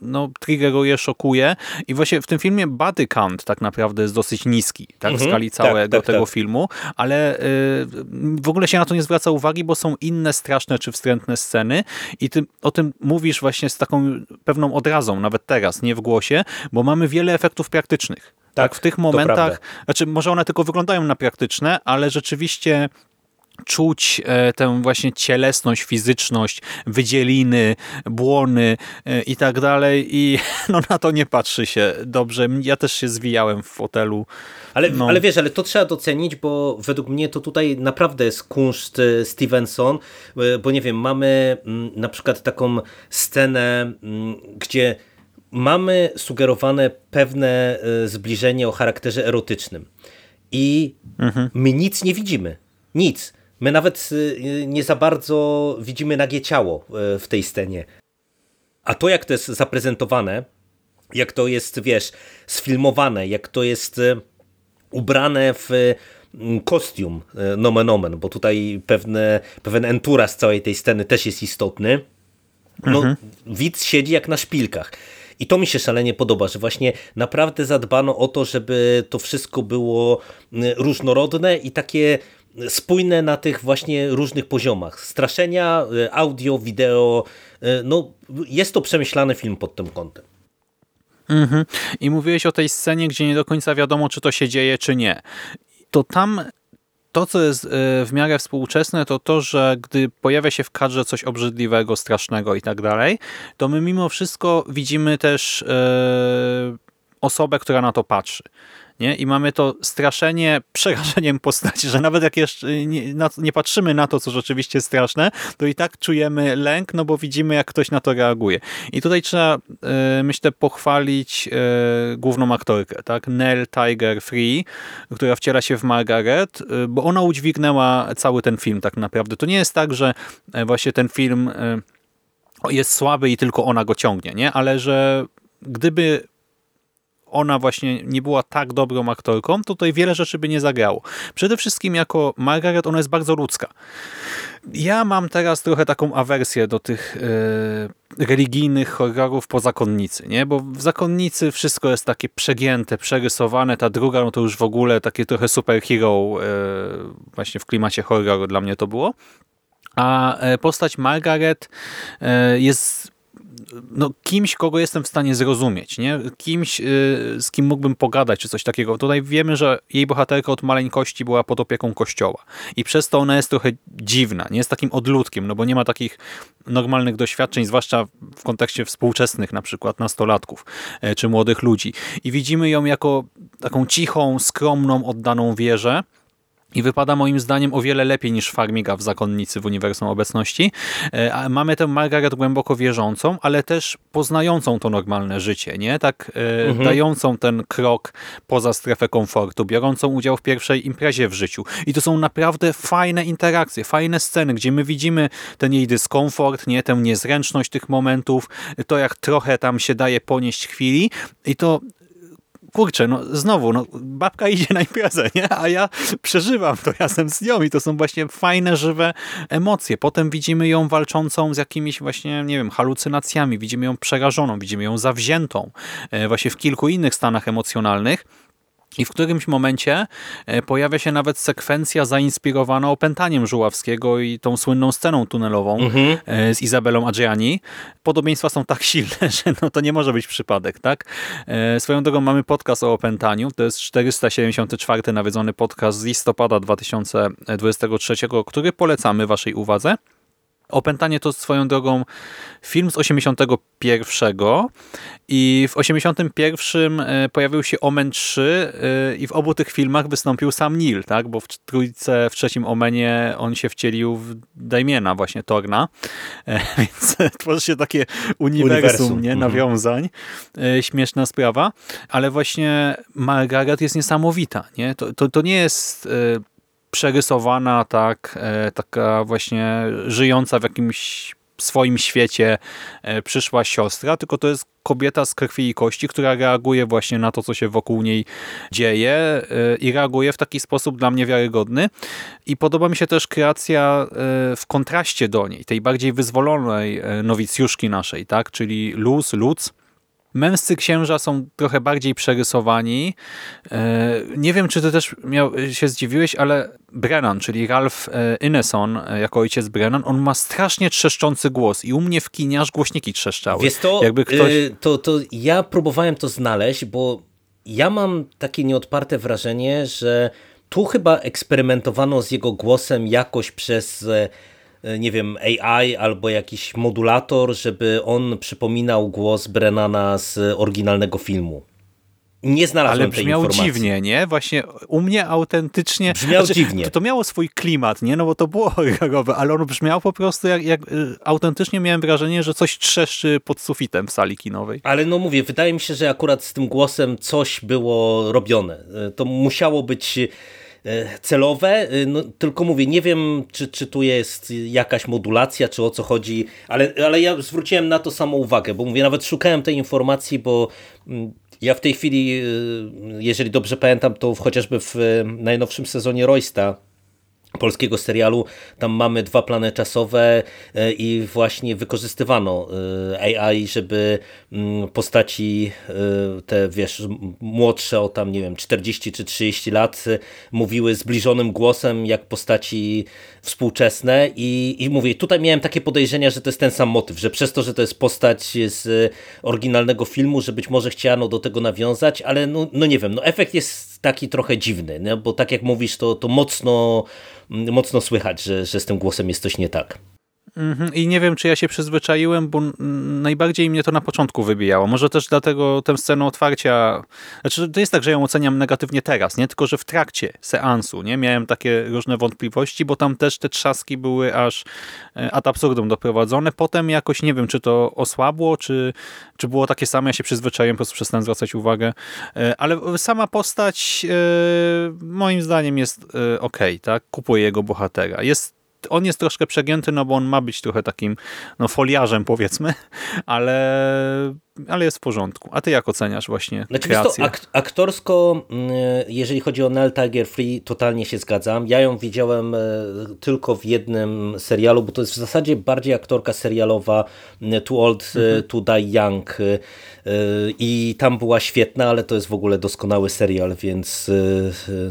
no triggeruje, szokuje i właśnie w tym filmie body count tak naprawdę jest dosyć niski, tak? W Mhm, skali tak, całego tak, tego tak. filmu, ale y, w ogóle się na to nie zwraca uwagi, bo są inne straszne czy wstrętne sceny i ty o tym mówisz właśnie z taką pewną odrazą, nawet teraz, nie w głosie, bo mamy wiele efektów praktycznych. Tak, w tych momentach, znaczy może one tylko wyglądają na praktyczne, ale rzeczywiście czuć e, tę właśnie cielesność, fizyczność, wydzieliny, błony e, i tak dalej i [LAUGHS] no na to nie patrzy się dobrze. Ja też się zwijałem w fotelu. Ale, No. ale wiesz, ale to trzeba docenić, bo według mnie to tutaj naprawdę jest kunszt e, Stevenson, bo nie wiem, mamy mm, na przykład taką scenę, mm, gdzie mamy sugerowane pewne zbliżenie o charakterze erotycznym i my nic nie widzimy. Nic. My nawet e, nie za bardzo widzimy nagie ciało e, w tej scenie. A to jak to jest zaprezentowane, jak to jest, wiesz, sfilmowane, jak to jest e, ubrane w mm, kostium nomen omen, bo tutaj pewne, pewien enturaz całej tej sceny też jest istotny. No, widz siedzi jak na szpilkach. I to mi się szalenie podoba, że właśnie naprawdę zadbano o to, żeby to wszystko było mm, różnorodne i takie spójne na tych właśnie różnych poziomach. Straszenia, e, audio, wideo. e, No, jest to przemyślany film pod tym kątem. Mhm. I mówiłeś o tej scenie, gdzie nie do końca wiadomo, czy to się dzieje, czy nie. To tam to, co jest e, w miarę współczesne, to to, że gdy pojawia się w kadrze coś obrzydliwego, strasznego i tak dalej, to my mimo wszystko widzimy też e, osobę, która na to patrzy. Nie? I mamy to straszenie przerażeniem postaci, że nawet jak jeszcze nie, na, nie patrzymy na to, co rzeczywiście straszne, to i tak czujemy lęk, no bo widzimy, jak ktoś na to reaguje. I tutaj trzeba, e, myślę, pochwalić e, główną aktorkę, tak? Nell Tiger Free, która wciela się w Margaret, e, bo ona udźwignęła cały ten film tak naprawdę. To nie jest tak, że właśnie ten film jest słaby i tylko ona go ciągnie, nie? Ale że gdyby ona właśnie nie była tak dobrą aktorką, to tutaj wiele rzeczy by nie zagrało. Przede wszystkim jako Margaret ona jest bardzo ludzka. Ja mam teraz trochę taką awersję do tych e, religijnych horrorów po zakonnicy, nie? bo w zakonnicy wszystko jest takie przegięte, przerysowane, ta druga no to już w ogóle takie trochę superhero e, właśnie w klimacie horroru dla mnie to było. A e, postać Margaret jest no, kimś, kogo jestem w stanie zrozumieć, nie? kimś, y, z kim mógłbym pogadać, czy coś takiego. Tutaj wiemy, że jej bohaterka od maleńkości była pod opieką kościoła i przez to ona jest trochę dziwna, nie jest takim odludkiem, no bo nie ma takich normalnych doświadczeń, zwłaszcza w kontekście współczesnych na przykład nastolatków e, czy młodych ludzi. I widzimy ją jako taką cichą, skromną, oddaną wieżę, i wypada moim zdaniem o wiele lepiej niż Farmiga w Zakonnicy w Uniwersum Obecności. E, mamy tę Margaret głęboko wierzącą, ale też poznającą to normalne życie, nie? Tak e, mhm. dającą ten krok poza strefę komfortu, biorącą udział w pierwszej imprezie w życiu. I to są naprawdę fajne interakcje, fajne sceny, gdzie my widzimy ten jej dyskomfort, nie? Tę niezręczność tych momentów, to jak trochę tam się daje ponieść chwili i to kurczę, no znowu, no, babka idzie na imprezę, nie? a ja przeżywam to razem z nią i to są właśnie fajne, żywe emocje. Potem widzimy ją walczącą z jakimiś właśnie, nie wiem, halucynacjami, widzimy ją przerażoną, widzimy ją zawziętą e, właśnie w kilku innych stanach emocjonalnych. I w którymś momencie e, pojawia się nawet sekwencja zainspirowana opętaniem Żuławskiego i tą słynną sceną tunelową mhm. E, z Izabelą Adriani. Podobieństwa są tak [LAUGHS] silne, że no to nie może być przypadek. tak? E, swoją drogą mamy podcast o opętaniu. To jest 474 nawiedzony podcast z listopada 2023, który polecamy waszej uwadze. Opętanie to swoją drogą film z 81 i w 81 e, pojawił się Omen 3 e, i w obu tych filmach wystąpił sam Neil, tak? bo w trójce, w trzecim Omenie on się wcielił w Daimiena, właśnie Torna, e, [LAUGHS] więc tworzy się takie uniwersum, uniwersum. Nie? Mhm. nawiązań. Śmieszna sprawa, ale właśnie Margaret jest niesamowita. Nie? To, to, to nie jest przerysowana, tak, e, taka właśnie żyjąca w jakimś swoim świecie e, przyszła siostra, tylko to jest kobieta z krwi i kości, która reaguje właśnie na to, co się wokół niej dzieje e, i reaguje w taki sposób dla mnie wiarygodny. I podoba mi się też kreacja w kontraście do niej, tej bardziej wyzwolonej nowicjuszki naszej, tak, czyli Luz, Luz, Męscy księża są trochę bardziej przerysowani. E, nie wiem, czy ty też miał, się zdziwiłeś, ale Brennan, czyli Ralph e, Ineson, e, jako ojciec Brennan, on ma strasznie trzeszczący głos i u mnie w kinie aż głośniki trzeszczały. Wiesz to, Jakby ktoś... to, to ja próbowałem to znaleźć, bo ja mam takie nieodparte wrażenie, że tu chyba eksperymentowano z jego głosem jakoś przez nie wiem, AI albo jakiś modulator, żeby on przypominał głos Brennana z oryginalnego filmu. Nie znalazłem Ale brzmiał tej informacji. dziwnie, nie? Właśnie u mnie autentycznie... Brzmiał znaczy, dziwnie. To, to, miało swój klimat, nie? No bo to było [LAUGHS] horrorowe, ale on brzmiał po prostu jak, jak... Y, autentycznie miałem wrażenie, że coś trzeszczy pod sufitem w sali kinowej. Ale no mówię, wydaje mi się, że akurat z tym głosem coś było robione. E, to musiało być E, celowe, e, no, tylko mówię, nie wiem, czy, czy tu jest jakaś modulacja, czy o co chodzi, ale, ale ja zwróciłem na to samą uwagę, bo mówię, nawet szukałem tej informacji, bo mm, ja w tej chwili, e, jeżeli dobrze pamiętam, to chociażby w najnowszym sezonie Roysta polskiego serialu. Tam mamy dwa plany czasowe e, i właśnie wykorzystywano e, AI, żeby mm, postaci e, te, wiesz, młodsze o tam, nie wiem, 40 czy 30 lat mówiły zbliżonym głosem jak postaci współczesne i, i mówię, tutaj miałem takie podejrzenia, że to jest ten sam motyw, że przez to, że to jest postać z oryginalnego filmu, że być może chciano do tego nawiązać, ale no, no nie wiem, no efekt jest taki trochę dziwny, nie? bo tak jak mówisz, to, to mocno mocno słychać, że, że z tym głosem jest coś nie tak. Mhm. I nie wiem, czy ja się przyzwyczaiłem, bo najbardziej mnie to na początku wybijało. Może też dlatego tę scenę otwarcia... Znaczy, to jest tak, że ją oceniam negatywnie teraz, nie? Tylko, że w trakcie seansu nie miałem takie różne wątpliwości, bo tam też te trzaski były aż e, ad absurdum doprowadzone. Potem jakoś nie wiem, czy to osłabło, czy, czy było takie same. Ja się przyzwyczaiłem, po prostu przestałem zwracać uwagę. E, ale sama postać e, moim zdaniem jest ok, tak? Kupuję jego bohatera. Jest on jest troszkę przegięty, no bo on ma być trochę takim no, foliarzem powiedzmy, [LAUGHS] ale ale jest w porządku. A ty jak oceniasz właśnie znaczy, kreację? ak aktorsko, mm, jeżeli chodzi o Nell Tiger Free, totalnie się zgadzam. Ja ją widziałem e, tylko w jednym serialu, bo to jest w zasadzie bardziej aktorka serialowa mm, Too Old mhm. To Die Young i tam była świetna, ale to jest w ogóle doskonały serial, więc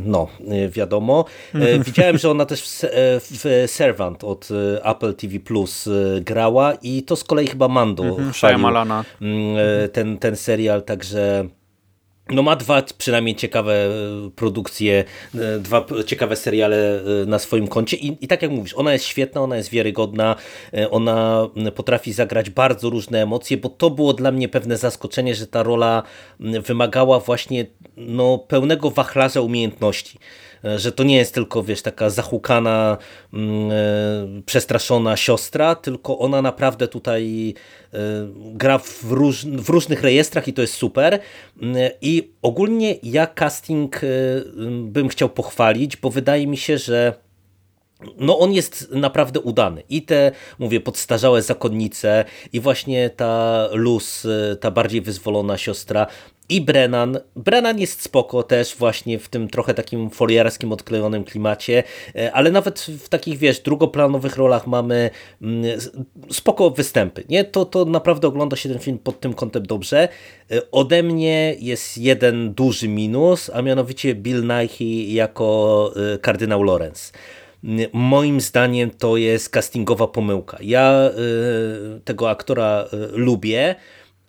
no, wiadomo. Mhm. Widziałem, że ona [LAUGHS] też w Servant od Apple TV Plus grała i to z kolei chyba Mando mhm, Shyamalan Mm, ten, ten serial, także no ma dwa przynajmniej ciekawe e, produkcje, e, dwa ciekawe seriale e, na swoim koncie I, i tak jak mówisz, ona jest świetna, ona jest wiarygodna, ona potrafi zagrać bardzo różne emocje, bo to było dla mnie pewne zaskoczenie, że ta rola wymagała właśnie no, pełnego wachlarza umiejętności. E, że to nie jest tylko, wiesz, taka zahukana, mm, e, przestraszona siostra, tylko ona naprawdę tutaj e, gra w, róż, w różnych rejestrach i to jest super. Mm, I ogólnie ja casting bym chciał pochwalić, bo wydaje mi się, że no on jest naprawdę udany. I te, mówię, podstarzałe zakonnice i właśnie ta Luz, ta bardziej wyzwolona siostra, i Brennan. Brennan jest spoko też właśnie w tym trochę takim foliarskim, odklejonym klimacie, e, ale nawet w takich, wiesz, drugoplanowych rolach mamy mm, spoko występy. Nie? To, to naprawdę ogląda się ten film pod tym kątem dobrze. E, ode mnie jest jeden duży minus, a mianowicie Bill Nighy jako e, kardynał Lawrence. Moim zdaniem to jest castingowa pomyłka. Ja tego aktora lubię,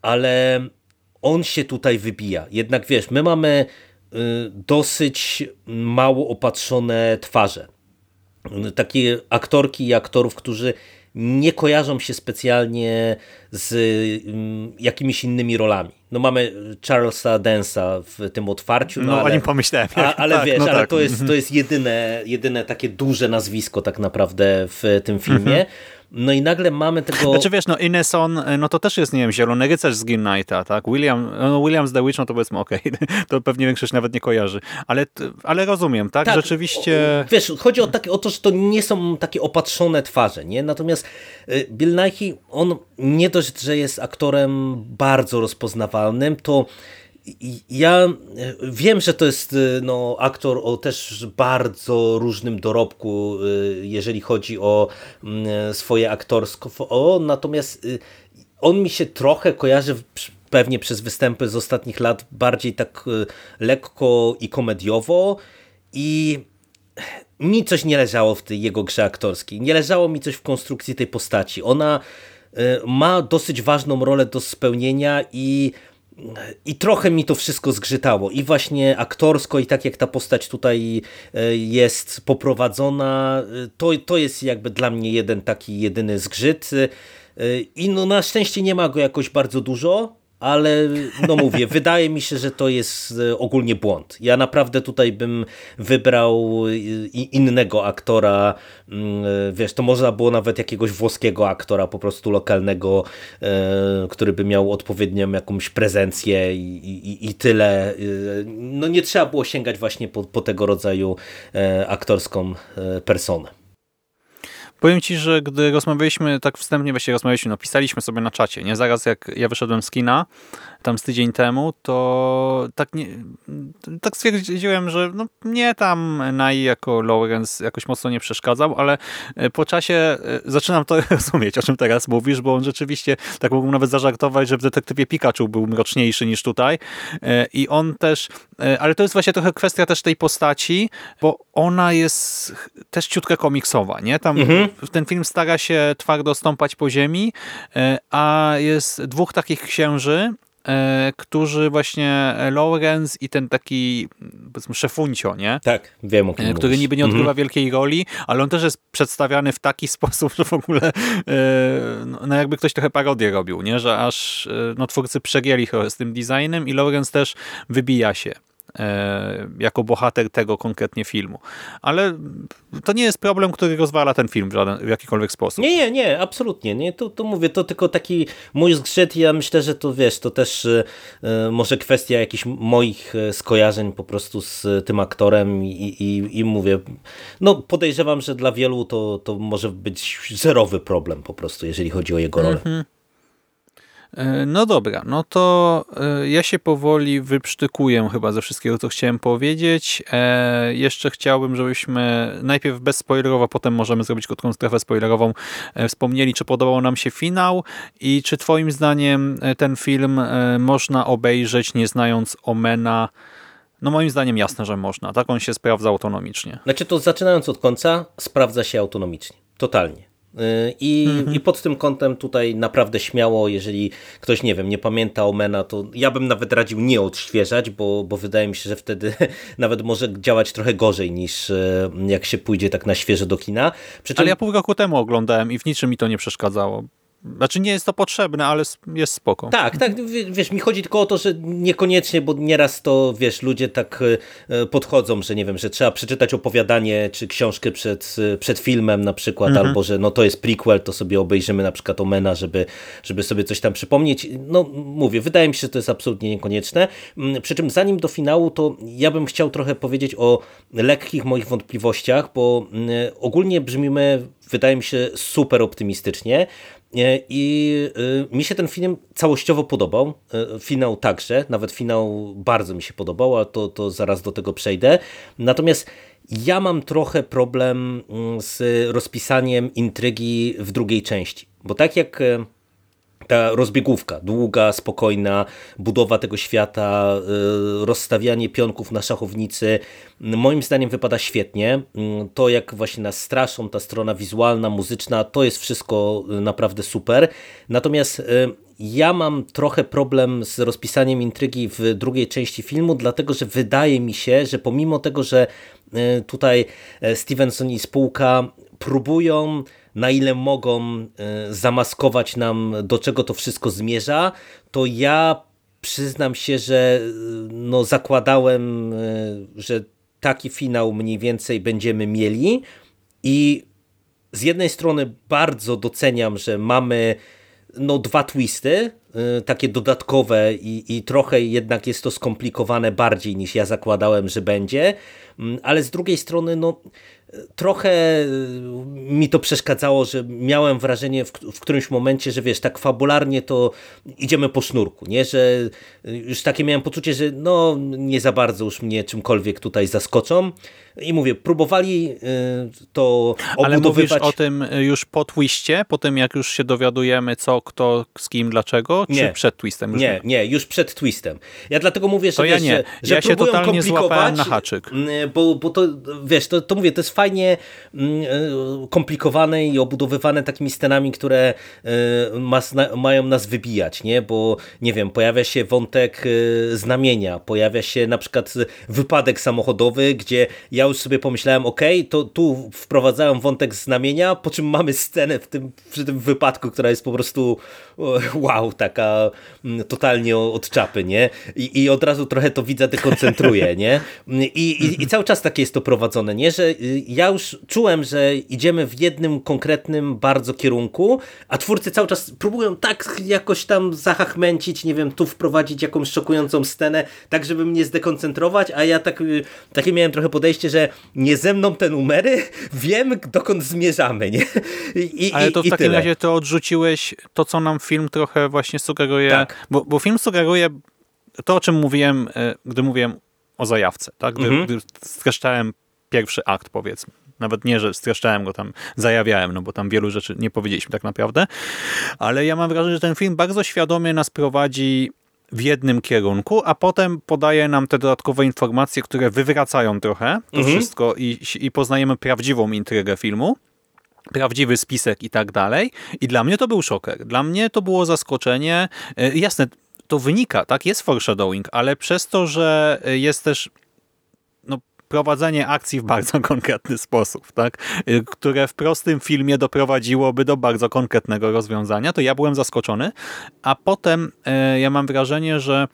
ale on się tutaj wybija. Jednak wiesz, my mamy y, dosyć mało opatrzone twarze. Takie aktorki i aktorów, którzy nie kojarzą się specjalnie z mm, jakimiś innymi rolami. No mamy Charlesa Densa w tym otwarciu. No, no ale, o nim pomyślałem. A, ale tak, wiesz, no ale tak. to, jest, to jest jedyne, jedyne takie duże nazwisko tak naprawdę w tym filmie. Mhm. No i nagle mamy tego... Znaczy wiesz, no Ineson, no to też jest, nie wiem, Zielony Rycerz z Green Knighta, tak? William, no Williams The Witch, no to powiedzmy okej, okay. [LAUGHS] to pewnie większość nawet nie kojarzy, ale, ale rozumiem, tak? tak Rzeczywiście... Wiesz, chodzi o, takie, o to, że to nie są takie opatrzone twarze, nie? Natomiast y, Bill Nighy, on nie dość, że jest aktorem bardzo rozpoznawalnym, to ja e, wiem, że to jest e, no, aktor o też bardzo różnym dorobku, e, jeżeli chodzi o mm, swoje aktorstwo, natomiast on mi się trochę kojarzy pewnie przez występy z ostatnich lat bardziej tak lekko i komediowo i mi coś nie leżało w tej jego grze aktorskiej. Nie leżało mi coś w konstrukcji tej postaci. Ona ma dosyć ważną rolę do spełnienia i i trochę mi to wszystko zgrzytało. I właśnie aktorsko, i tak jak ta postać tutaj e, jest poprowadzona, e, to, to jest jakby dla mnie jeden taki jedyny zgrzyt. E, I no na szczęście nie ma go jakoś bardzo dużo, ale no mówię, [LAUGHS] wydaje mi się, że to jest e, ogólnie błąd. Ja naprawdę tutaj bym wybrał e, innego aktora, mm, e, wiesz, to można było nawet jakiegoś włoskiego aktora po prostu lokalnego, który by miał odpowiednią jakąś prezencję i, i, i tyle. No nie trzeba było sięgać właśnie po, po tego rodzaju aktorską personę. Powiem ci, że gdy rozmawialiśmy, tak wstępnie właśnie rozmawialiśmy, no pisaliśmy sobie na czacie, nie? Zaraz jak ja wyszedłem z kina, tam z tydzień temu, to tak, nie, tak stwierdziłem, że no, mnie tam Nai jako Lawrence jakoś mocno nie przeszkadzał, ale e, po czasie e, zaczynam to [LAUGHS] rozumieć, o czym teraz mówisz, bo on rzeczywiście, tak mógłbym nawet zażartować, że w Detektywie Pikachu był mroczniejszy niż tutaj e, i on też, ale to jest właśnie trochę kwestia też tej postaci, bo ona jest też ciutkę komiksowa, nie? Tam mhm. Ten film stara się twardo stąpać po ziemi, a jest dwóch takich księży, E, którzy właśnie Lawrence i ten taki powiedzmy szefuncio, nie? Tak, wiem o kim e, Który mówisz. niby nie odgrywa mhm. wielkiej roli, ale on też jest przedstawiany w taki [LAUGHS] sposób, że w ogóle e, no, no jakby ktoś trochę parodię robił, nie? Że aż no, twórcy przegięli z tym designem i Lawrence też wybija się. E, jako bohater tego konkretnie filmu. Ale to nie jest problem, który rozwala ten film w, żaden, w jakikolwiek sposób. Nie, nie, nie, absolutnie. Nie. To, to mówię, to tylko taki mój zgrzyt ja myślę, że to wiesz, to też y, może kwestia jakichś moich skojarzeń po prostu z tym aktorem i, i, i mówię, no podejrzewam, że dla wielu to, to może być zerowy problem po prostu, jeżeli chodzi o jego rolę. E, no dobra, no to e, ja się powoli wyprztykuję chyba ze wszystkiego, co chciałem powiedzieć. E, jeszcze chciałbym, żebyśmy najpierw bezspoilerowo, potem możemy zrobić krótką strefę spoilerową, wspomnieli, czy podobał nam się finał i czy twoim zdaniem ten film można obejrzeć nie znając Omena no moim zdaniem jasne, że można. Tak on się sprawdza autonomicznie. Znaczy to zaczynając od końca, sprawdza się autonomicznie. Totalnie. I, mhm. I pod tym kątem tutaj naprawdę śmiało, jeżeli ktoś, nie wiem, nie pamięta Omena, to ja bym nawet radził nie odświeżać, bo, bo wydaje mi się, że wtedy [LAUGHS] nawet może działać trochę gorzej niż e, jak się pójdzie tak na świeżo do kina. Czym... Ale ja pół roku temu oglądałem i w niczym mi to nie przeszkadzało. Znaczy nie jest to potrzebne, ale jest spoko. Tak, tak, wiesz, mi chodzi tylko o to, że niekoniecznie, bo nieraz to, wiesz, ludzie tak e, podchodzą, że nie wiem, że trzeba przeczytać opowiadanie czy książkę przed, przed filmem na przykład, mhm. albo że no to jest prequel, to sobie obejrzymy na przykład Omena, żeby, żeby sobie coś tam przypomnieć. No mówię, wydaje mi się, że to jest absolutnie niekonieczne. Mm, przy czym zanim do finału, to ja bym chciał trochę powiedzieć o lekkich moich wątpliwościach, bo mm, ogólnie brzmimy wydaje mi się super optymistycznie i y, mi się ten film całościowo podobał. Y, finał także, nawet finał bardzo mi się podobał, a to, to zaraz do tego przejdę. Natomiast ja mam trochę problem mm, z rozpisaniem intrygi w drugiej części. Bo tak jak y, ta rozbiegówka, długa, spokojna, budowa tego świata, y, rozstawianie pionków na szachownicy, moim zdaniem wypada świetnie. Mm, to jak właśnie nas straszą, ta strona wizualna, muzyczna, to jest wszystko y, naprawdę super. Natomiast y, ja mam trochę problem z rozpisaniem intrygi w drugiej części filmu, dlatego że wydaje mi się, że pomimo tego, że tutaj Stevenson i spółka próbują na ile mogą e, zamaskować nam, do czego to wszystko zmierza, to ja przyznam się, że e, no, zakładałem, e, że taki finał mniej więcej będziemy mieli i z jednej strony bardzo doceniam, że mamy no, dwa twisty, takie dodatkowe i, i trochę jednak jest to skomplikowane bardziej niż ja zakładałem, że będzie, mm, ale z drugiej strony no trochę y, mi to przeszkadzało, że miałem wrażenie w, w, którymś momencie, że wiesz, tak fabularnie to idziemy po sznurku, nie? Że już takie miałem poczucie, że no nie za bardzo już mnie czymkolwiek tutaj zaskoczą. I mówię, próbowali y, to obudowywać. Ale mówisz o tym już po twiście, po tym jak już się dowiadujemy co, kto, z kim, dlaczego, nie. czy przed twistem? Już nie, nie, nie, już przed twistem. Ja dlatego mówię, że, to ja nie. że, ja się totalnie złapałem na haczyk. Y, bo, bo to, wiesz, to, to mówię, to jest fajnie mm, y, komplikowane i obudowywane takimi scenami, które mają nas wybijać, nie? Bo, nie wiem, pojawia się wątek znamienia, pojawia się na przykład wypadek samochodowy, gdzie ja ja już sobie pomyślałem, ok, to tu wprowadzałem wątek znamienia, po czym mamy scenę w tym, przy tym wypadku, która jest po prostu wow, taka mm, totalnie od czapy, nie? I, i od razu trochę to widza dekoncentruje, nie? I, i, I cały czas takie jest to prowadzone, nie? Że y, ja już czułem, że idziemy w jednym konkretnym bardzo kierunku, a twórcy cały czas próbują tak jakoś tam zahachmęcić, nie wiem, tu wprowadzić jakąś szokującą scenę, tak żeby mnie zdekoncentrować, a ja tak, y, takie miałem trochę podejście, że nie ze mną te numery, [LAUGHS] wiem dokąd zmierzamy, nie? I, Ale to w takim tyle. razie to odrzuciłeś to, co nam film trochę właśnie sugeruje, tak. bo, bo film sugeruje to, o czym mówiłem, e, gdy mówiłem o zajawce, tak? gdy, mhm. gdy streszczałem pierwszy akt, powiedzmy. Nawet nie, że streszczałem go tam, zajawiałem, no bo tam wielu rzeczy nie powiedzieliśmy tak naprawdę. Ale ja mam wrażenie, że ten film bardzo świadomie nas prowadzi w jednym kierunku, a potem podaje nam te dodatkowe informacje, które wywracają trochę to mhm. wszystko i, i poznajemy prawdziwą intrygę filmu prawdziwy spisek i tak dalej. I dla mnie to był szoker. Dla mnie to było zaskoczenie. E, jasne, to wynika, tak, jest foreshadowing, ale przez to, że jest też no, prowadzenie akcji w bardzo [LAUGHS] konkretny sposób, tak, e, które w prostym filmie doprowadziłoby do bardzo konkretnego rozwiązania, to ja byłem zaskoczony, a potem e, ja mam wrażenie, że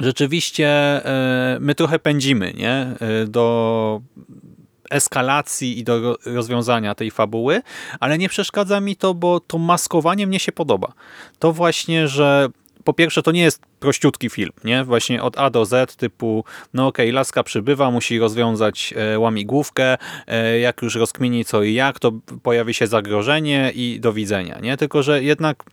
rzeczywiście e, my trochę pędzimy nie? E, do eskalacji i do rozwiązania tej fabuły, ale nie przeszkadza mi to, bo to maskowanie mnie się podoba. To właśnie, że po pierwsze to nie jest prościutki film, nie? Właśnie od A do Z typu, no okej, okay, laska przybywa, musi rozwiązać e, łamigłówkę, e, jak już rozkmini co i jak, to pojawi się zagrożenie i do widzenia, nie? Tylko, że jednak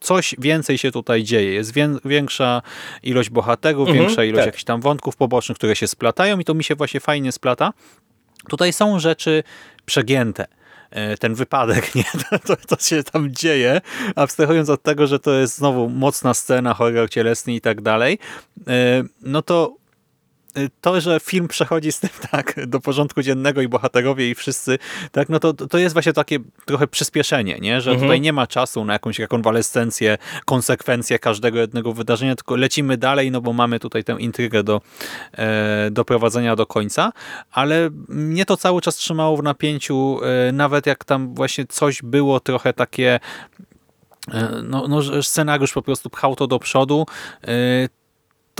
coś więcej się tutaj dzieje. Jest większa ilość bohaterów, mhm, większa ilość tak. jakichś tam wątków pobocznych, które się splatają i to mi się właśnie fajnie splata. Tutaj są rzeczy przegięte ten wypadek, [LAUGHS] nie? To, to, się tam dzieje, abstrahując od tego, że to jest znowu mocna scena, horror cielesny i tak dalej, e, no to to, że film przechodzi z tym [LAUGHS] tak do porządku dziennego i bohaterowie i wszyscy, tak, no to, to jest właśnie takie trochę przyspieszenie, nie? że mhm. tutaj nie ma czasu na jakąś rekonwalescencję, konsekwencje każdego jednego wydarzenia, tylko lecimy dalej, no bo mamy tutaj tę intrygę do e, doprowadzenia do końca, ale mnie to cały czas trzymało w napięciu, e, nawet jak tam właśnie coś było trochę takie e, no, no, scenariusz po prostu pchał to do przodu, e,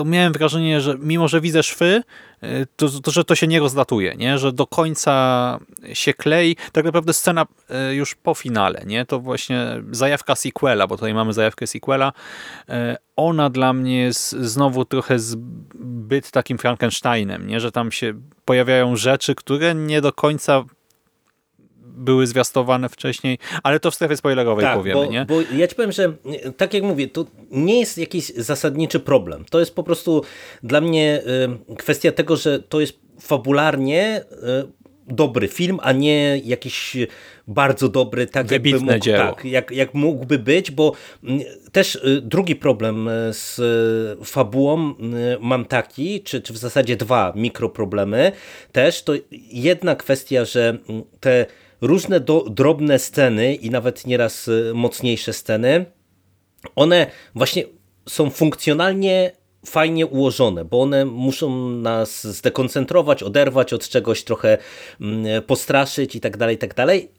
to miałem wrażenie, że mimo, że widzę szwy, y, to, to, że to się nie rozlatuje, nie? że do końca się klei. Tak naprawdę scena y, już po finale, nie? to właśnie zajawka sequela, bo tutaj mamy zajawkę sequela. Y, ona dla mnie jest znowu trochę zbyt takim Frankensteinem, nie? że tam się pojawiają rzeczy, które nie do końca były zwiastowane wcześniej, ale to w strefie spoilerowej tak, powiemy, bo, nie? Bo ja ci powiem, że tak jak mówię, to nie jest jakiś zasadniczy problem. To jest po prostu dla mnie y, kwestia tego, że to jest fabularnie y, dobry film, a nie jakiś bardzo dobry, tak jakby mógł, dzieło. Tak, jak, jak mógłby być, bo też drugi problem z fabułą mam taki, czy, czy w zasadzie dwa mikroproblemy też, to jedna kwestia, że te różne do, drobne sceny i nawet nieraz y, mocniejsze sceny, one właśnie są funkcjonalnie fajnie ułożone, bo one muszą nas zdekoncentrować, oderwać od czegoś, trochę mm, postraszyć i tak dalej, tak dalej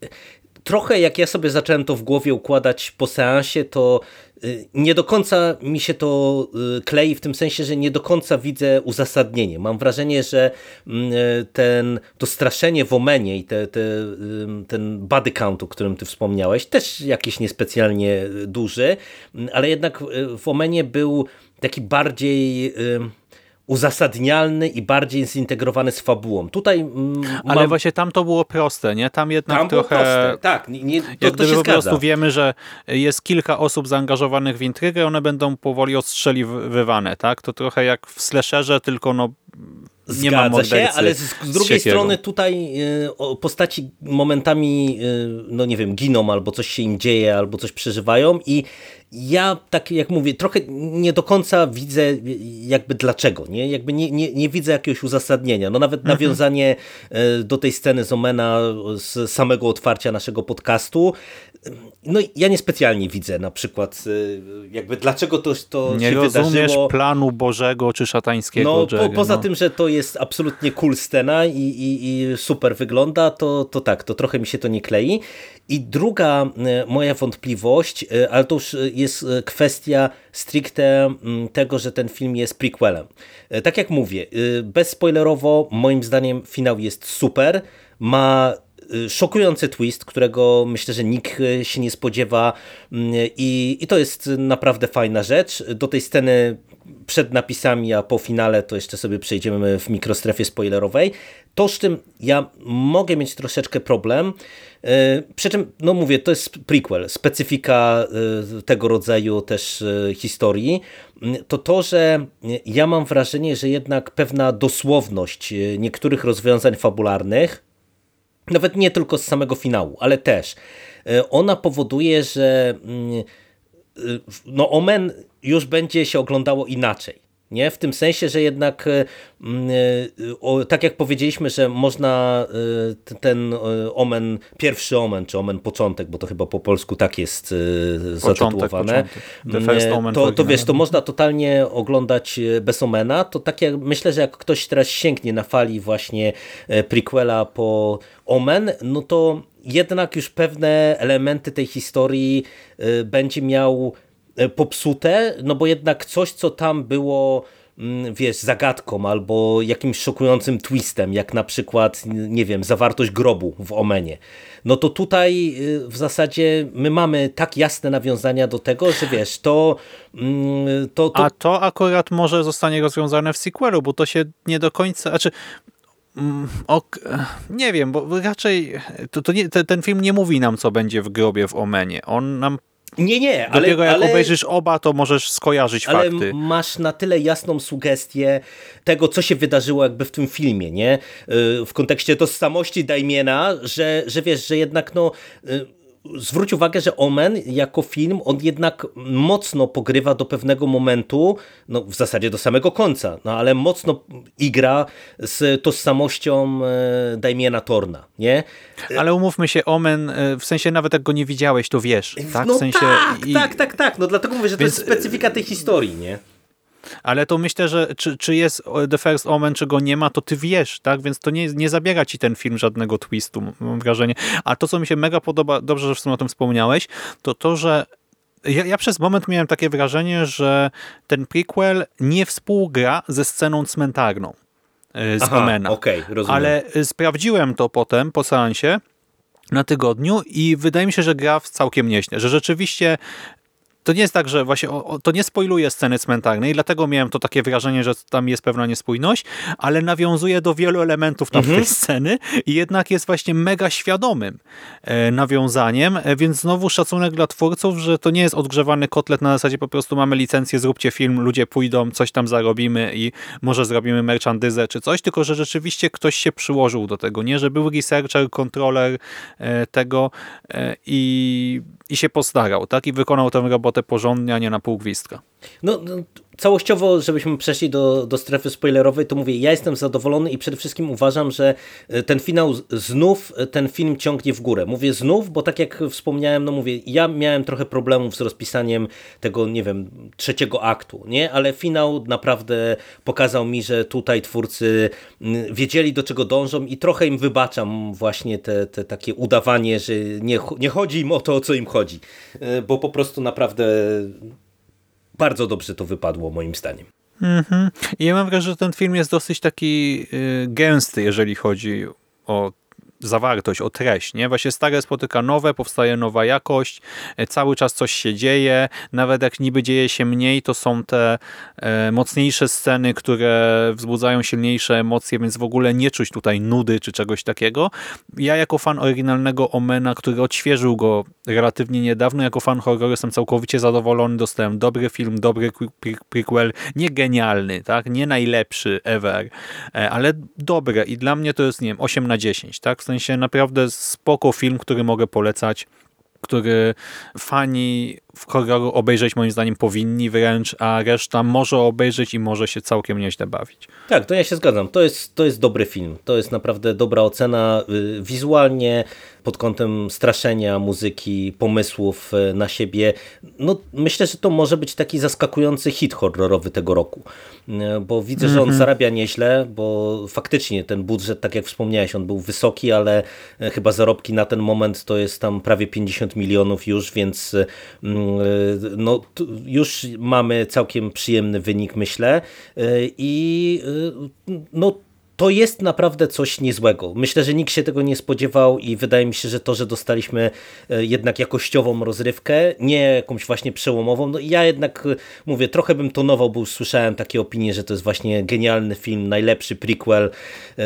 trochę jak ja sobie zacząłem to w głowie układać po seansie, to y, nie do końca mi się to y, klei, w tym sensie, że nie do końca widzę uzasadnienie. Mam wrażenie, że mm, y, ten, to straszenie w Omenie i te, te, ten body count, o którym ty wspomniałeś, też jakiś niespecjalnie duży, ale jednak w Omenie był taki bardziej uzasadnialny i bardziej zintegrowany z fabułą. Tutaj mm, Ale mam... właśnie tam to było proste, nie? Tam jednak tam trochę... proste. Tak, nie, to, jak to się po prostu wiemy, że jest kilka osób zaangażowanych w intrygę, one będą powoli ostrzeliwywane, tak? To trochę jak w slasherze, tylko no nie Zgadza się, ale z, z drugiej z strony tutaj y, postaci momentami, y, no nie wiem, giną albo coś się im dzieje, albo coś przeżywają i ja tak jak mówię, trochę nie do końca widzę jakby dlaczego, nie? Jakby nie, nie, nie widzę jakiegoś uzasadnienia. No nawet mhm. nawiązanie e, do tej sceny z Omena z samego otwarcia naszego podcastu, no ja niespecjalnie widzę na przykład e, jakby dlaczego to, to nie się rozumiesz wydarzyło. planu Bożego czy szatańskiego. No po, poza no. tym, że to jest absolutnie cool scena i, i, i super wygląda, to, to tak, to trochę mi się to nie klei. I druga e, moja wątpliwość, ale to już jest kwestia stricte mm, tego, że ten film jest prequelem. Tak jak mówię, bezspoilerowo, moim zdaniem finał jest super, ma szokujący twist, którego myślę, że nikt się nie spodziewa mm, i, i to jest naprawdę fajna rzecz. Do tej sceny przed napisami, a po finale to jeszcze sobie przejdziemy w mikrostrefie spoilerowej. To z tym ja mogę mieć troszeczkę problem, e, przy czym, no mówię, to jest prequel, specyfika tego rodzaju też historii, to to, że ja mam wrażenie, że jednak pewna dosłowność niektórych rozwiązań fabularnych, nawet nie tylko z samego finału, ale też, ona powoduje, że mm, no Omen już będzie się oglądało inaczej. Nie? W tym sensie, że jednak e, o, tak jak powiedzieliśmy, że można e, ten e, omen, pierwszy omen, czy omen początek, bo to chyba po polsku tak jest zatytułowane, początek. to, to wiesz, to można totalnie oglądać bez omena, to tak jak myślę, że jak ktoś teraz sięgnie na fali właśnie prequela po omen, no to jednak już pewne elementy tej historii będzie miał E, popsute, no bo jednak coś, co tam było mm, wiesz, zagadką albo jakimś szokującym twistem, jak na przykład, nie wiem, zawartość grobu w Omenie. No to tutaj y, w zasadzie my mamy tak jasne nawiązania do tego, że wiesz, to... Mm, to, to... A to akurat może zostanie rozwiązane w sequelu, bo to się nie do końca... Znaczy, mm, Ok, nie wiem, bo raczej to, to nie, ten film nie mówi nam, co będzie w grobie w Omenie. On nam Nie, nie, ale... Dopiero jak ale... obejrzysz oba, to możesz skojarzyć ale fakty. masz na tyle jasną sugestię tego, co się wydarzyło jakby w tym filmie, nie? Y, w kontekście tożsamości Daimiena, że, że wiesz, że jednak no y, zwróć uwagę, że Omen jako film, on jednak mocno pogrywa do pewnego momentu, no w zasadzie do samego końca, no ale mocno igra z tożsamością e, Damiena Torna, nie? Ale umówmy się, Omen, e, w sensie nawet jak go nie widziałeś, to wiesz, tak? No w sensie tak, i... tak, tak, tak, no dlatego mówię, że Więc- to jest specyfika tej historii, nie? Ale to myślę, że czy, czy jest The First Omen, czy go nie ma, to ty wiesz, tak? Więc to nie, nie zabiera ci ten film żadnego twistu, mam wrażenie. A to, co mi się mega podoba, dobrze, że w sumie o tym wspomniałeś, to to, że ja, ja przez moment miałem takie wrażenie, że ten prequel nie współgra ze sceną cmentarną e, z Aha, Omena. rozumiem. Ale y, sprawdziłem to potem po seansie na tygodniu i wydaje mi się, że gra w całkiem nieźle, że rzeczywiście to nie jest tak, że właśnie o, o, to nie spoiluje sceny cmentarnej, dlatego miałem to takie wrażenie, że tam jest pewna niespójność, ale nawiązuje do wielu elementów tam tej sceny i jednak jest właśnie mega świadomym e, nawiązaniem, e, więc znowu szacunek dla twórców, że to nie jest odgrzewany kotlet na zasadzie po prostu mamy licencję, zróbcie film, ludzie pójdą, coś tam zarobimy i może zrobimy merchandyzę czy coś, tylko że rzeczywiście ktoś się przyłożył do tego, nie, że był researcher, kontroler e, tego e, i, i się postarał, tak, i wykonał tę robotę porządnie, a nie na pół gwizdka. No, no, całościowo, żebyśmy przeszli do, do strefy spoilerowej, to mówię, ja jestem zadowolony i przede wszystkim uważam, że e, ten finał znów e, ten film ciągnie w górę. Mówię znów, bo tak jak wspomniałem, no mówię, ja miałem trochę problemów z rozpisaniem tego, nie wiem, trzeciego aktu, nie? Ale finał naprawdę pokazał mi, że tutaj twórcy mm, wiedzieli do czego dążą i trochę im wybaczam właśnie te, te takie udawanie, że nie, nie chodzi im o to, o co im chodzi. E, Bo po prostu naprawdę bardzo dobrze to wypadło moim zdaniem. Mhm. I ja mam wrażenie, że ten film jest dosyć taki y, gęsty, jeżeli chodzi o zawartość, o treść. Nie? Właśnie stare spotyka nowe, powstaje nowa jakość, e, cały czas coś się dzieje, nawet jak niby dzieje się mniej, to są te e, mocniejsze sceny, które wzbudzają silniejsze emocje, więc w ogóle nie czuć tutaj nudy czy czegoś takiego. Ja jako fan oryginalnego Omena, który odświeżył go relatywnie niedawno, jako fan horroru jestem całkowicie zadowolony, dostałem dobry film, dobry pre- prequel, nie genialny, tak, nie najlepszy ever, e, ale dobre i dla mnie to jest, nie wiem, 8 na 10, tak, w sensie naprawdę spoko film, który mogę polecać, który fani w horroru obejrzeć moim zdaniem powinni wręcz, a reszta może obejrzeć i może się całkiem nieźle bawić. Tak, to ja się zgadzam. To jest, to jest dobry film. To jest naprawdę dobra ocena y, wizualnie, pod kątem straszenia, muzyki, pomysłów y, na siebie. No, myślę, że to może być taki zaskakujący hit horrorowy tego roku. Y, Bo widzę, że on zarabia nieźle, bo faktycznie ten budżet, tak jak wspomniałeś, on był wysoki, ale chyba zarobki na ten moment to jest tam prawie 50 milionów już, więc no, t- już mamy całkiem przyjemny wynik, myślę. Y, I y, no, to jest naprawdę coś niezłego. Myślę, że nikt się tego nie spodziewał i wydaje mi się, że to, że dostaliśmy e, jednak jakościową rozrywkę, nie jakąś właśnie przełomową, no ja jednak e, mówię, trochę bym tonował, bo słyszałem takie opinie, że to jest właśnie genialny film, najlepszy prequel, e,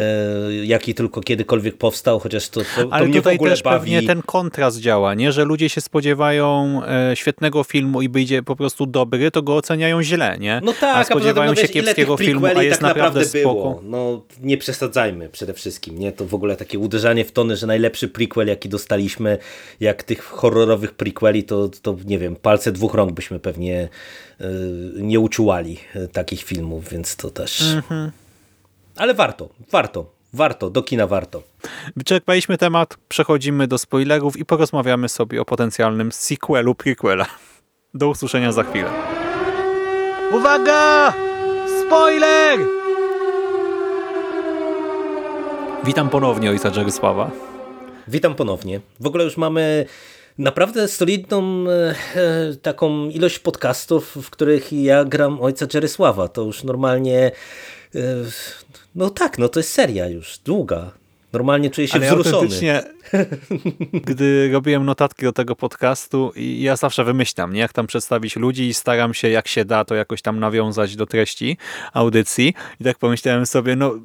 jaki tylko kiedykolwiek powstał, chociaż to, to, to Ale mnie w ogóle też bawi. pewnie ten kontrast działa, nie? że ludzie się spodziewają świetnego filmu i wyjdzie po prostu dobry, to go oceniają źle, nie? No tak, a poza tym, spodziewają no się wiesz, kiepskiego filmu, a jest tak naprawdę spoko. było. No nie przesadzajmy przede wszystkim, nie? To w ogóle takie uderzanie w tony, że najlepszy prequel jaki dostaliśmy, jak tych horrorowych prequeli, to, to nie wiem, palce dwóch rąk byśmy pewnie y, nie uczułali y, takich filmów, więc to też... Mhm. Ale warto, warto, warto, do kina warto. Wyczerpaliśmy temat, przechodzimy do spoilerów i porozmawiamy sobie o potencjalnym sequelu prequela. Do usłyszenia za chwilę. Uwaga! Spoiler! Witam ponownie ojca Jarysława. Witam ponownie. W ogóle już mamy naprawdę solidną e, e, taką ilość podcastów, w których ja gram ojca Czerysława. To już normalnie, e, no tak, no to jest seria już, długa. Normalnie czuję się Ale wzruszony. autentycznie, [LAUGHS] gdy robiłem notatki do tego podcastu i ja zawsze wymyślam, nie, jak tam przedstawić ludzi i staram się, jak się da, to jakoś tam nawiązać do treści audycji. I tak pomyślałem sobie, no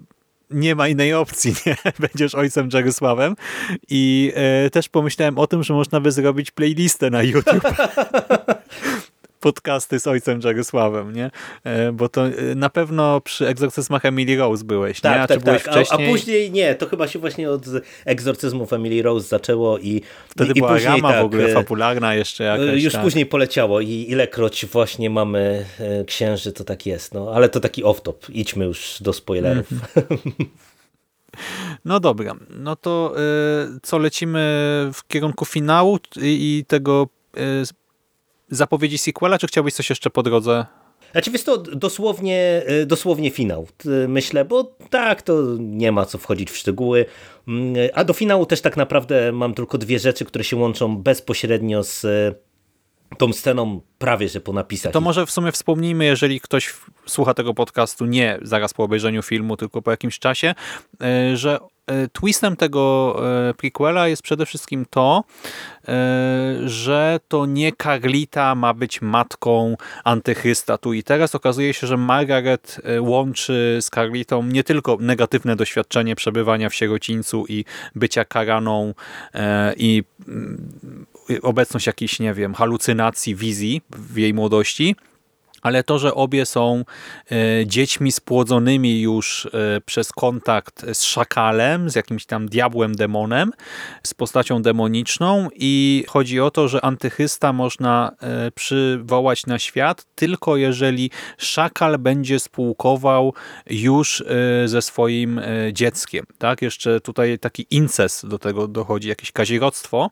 nie ma innej opcji, nie? [LAUGHS] Będziesz ojcem Jarosławem. I e, też pomyślałem o tym, że można by zrobić playlistę na YouTube. [LAUGHS] podcasty z ojcem Jarosławem, nie? E, bo to e, na pewno przy egzorcyzmach Emily Rose byłeś, tak, nie? A tak, czy byłeś tak. wcześniej? A, a, później nie, to chyba się właśnie od egzorcyzmów Emily Rose zaczęło i Wtedy i, była później, rama tak, w ogóle e, fabularna jeszcze jakaś. Już tak. później poleciało i ilekroć właśnie mamy księży, to tak jest. No, ale to taki off-top. Idźmy już do spoilerów. Mhm. No dobra, no to y, co, lecimy w kierunku finału i, i tego y, zapowiedzi sequela, czy chciałbyś coś jeszcze po drodze? Znaczy wiesz to dosłownie, dosłownie finał, myślę, bo tak, to nie ma co wchodzić w szczegóły, mm, a do finału też tak naprawdę mam tylko dwie rzeczy, które się łączą bezpośrednio z tą sceną prawie, że po napisach. To może w sumie wspomnijmy, jeżeli ktoś słucha tego podcastu nie zaraz po obejrzeniu filmu, tylko po jakimś czasie, e, że e, twistem tego e, prequela jest przede wszystkim to, że to nie Carlita ma być matką antychrysta tu i teraz. Okazuje się, że Margaret łączy z Carlitą nie tylko negatywne doświadczenie przebywania w sierocińcu i bycia karaną i mm, obecność jakichś, nie wiem, halucynacji, wizji w jej młodości, ale to, że obie są e, dziećmi spłodzonymi już e, przez kontakt z szakalem, z jakimś tam diabłem, demonem, z postacią demoniczną i chodzi o to, że antychysta można e, przywołać na świat tylko jeżeli szakal będzie spółkował już ze swoim dzieckiem. Tak? Jeszcze tutaj taki incest do tego dochodzi, jakieś kazirodztwo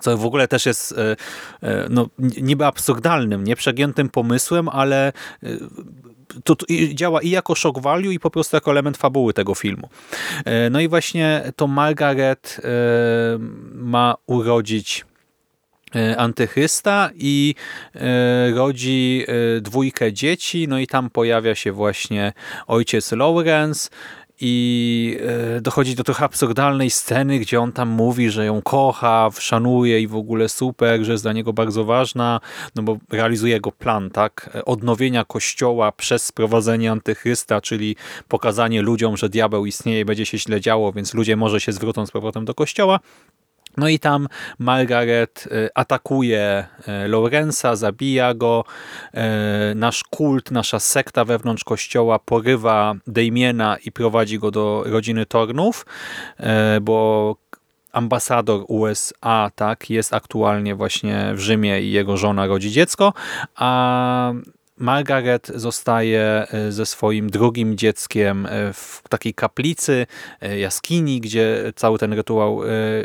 co w ogóle też jest e, e, no, niby absurdalnym, nieprzegiętym pomysłem, ale e, to, to działa i jako shock value i po prostu jako element fabuły tego filmu. No i właśnie to Margaret ma urodzić antychrysta i rodzi dwójkę dzieci, no i tam pojawia się właśnie ojciec Lawrence, i e, dochodzi do trochę absurdalnej sceny, gdzie on tam mówi, że ją kocha, szanuje i w ogóle super, że jest dla niego bardzo ważna, no bo realizuje jego plan, tak? Odnowienia kościoła przez sprowadzenie antychrysta, czyli pokazanie ludziom, że diabeł istnieje i będzie się źle działo, więc ludzie może się zwrócą z powrotem do kościoła. No i tam Margaret e, atakuje e, Lorenza, zabija go. E, nasz kult, nasza sekta wewnątrz kościoła porywa Damiena i prowadzi go do rodziny Tornów, bo ambasador USA tak, jest aktualnie właśnie w Rzymie i jego żona rodzi dziecko, a Margaret zostaje e, ze swoim drugim dzieckiem e, w takiej kaplicy, e, jaskini, gdzie cały ten rytuał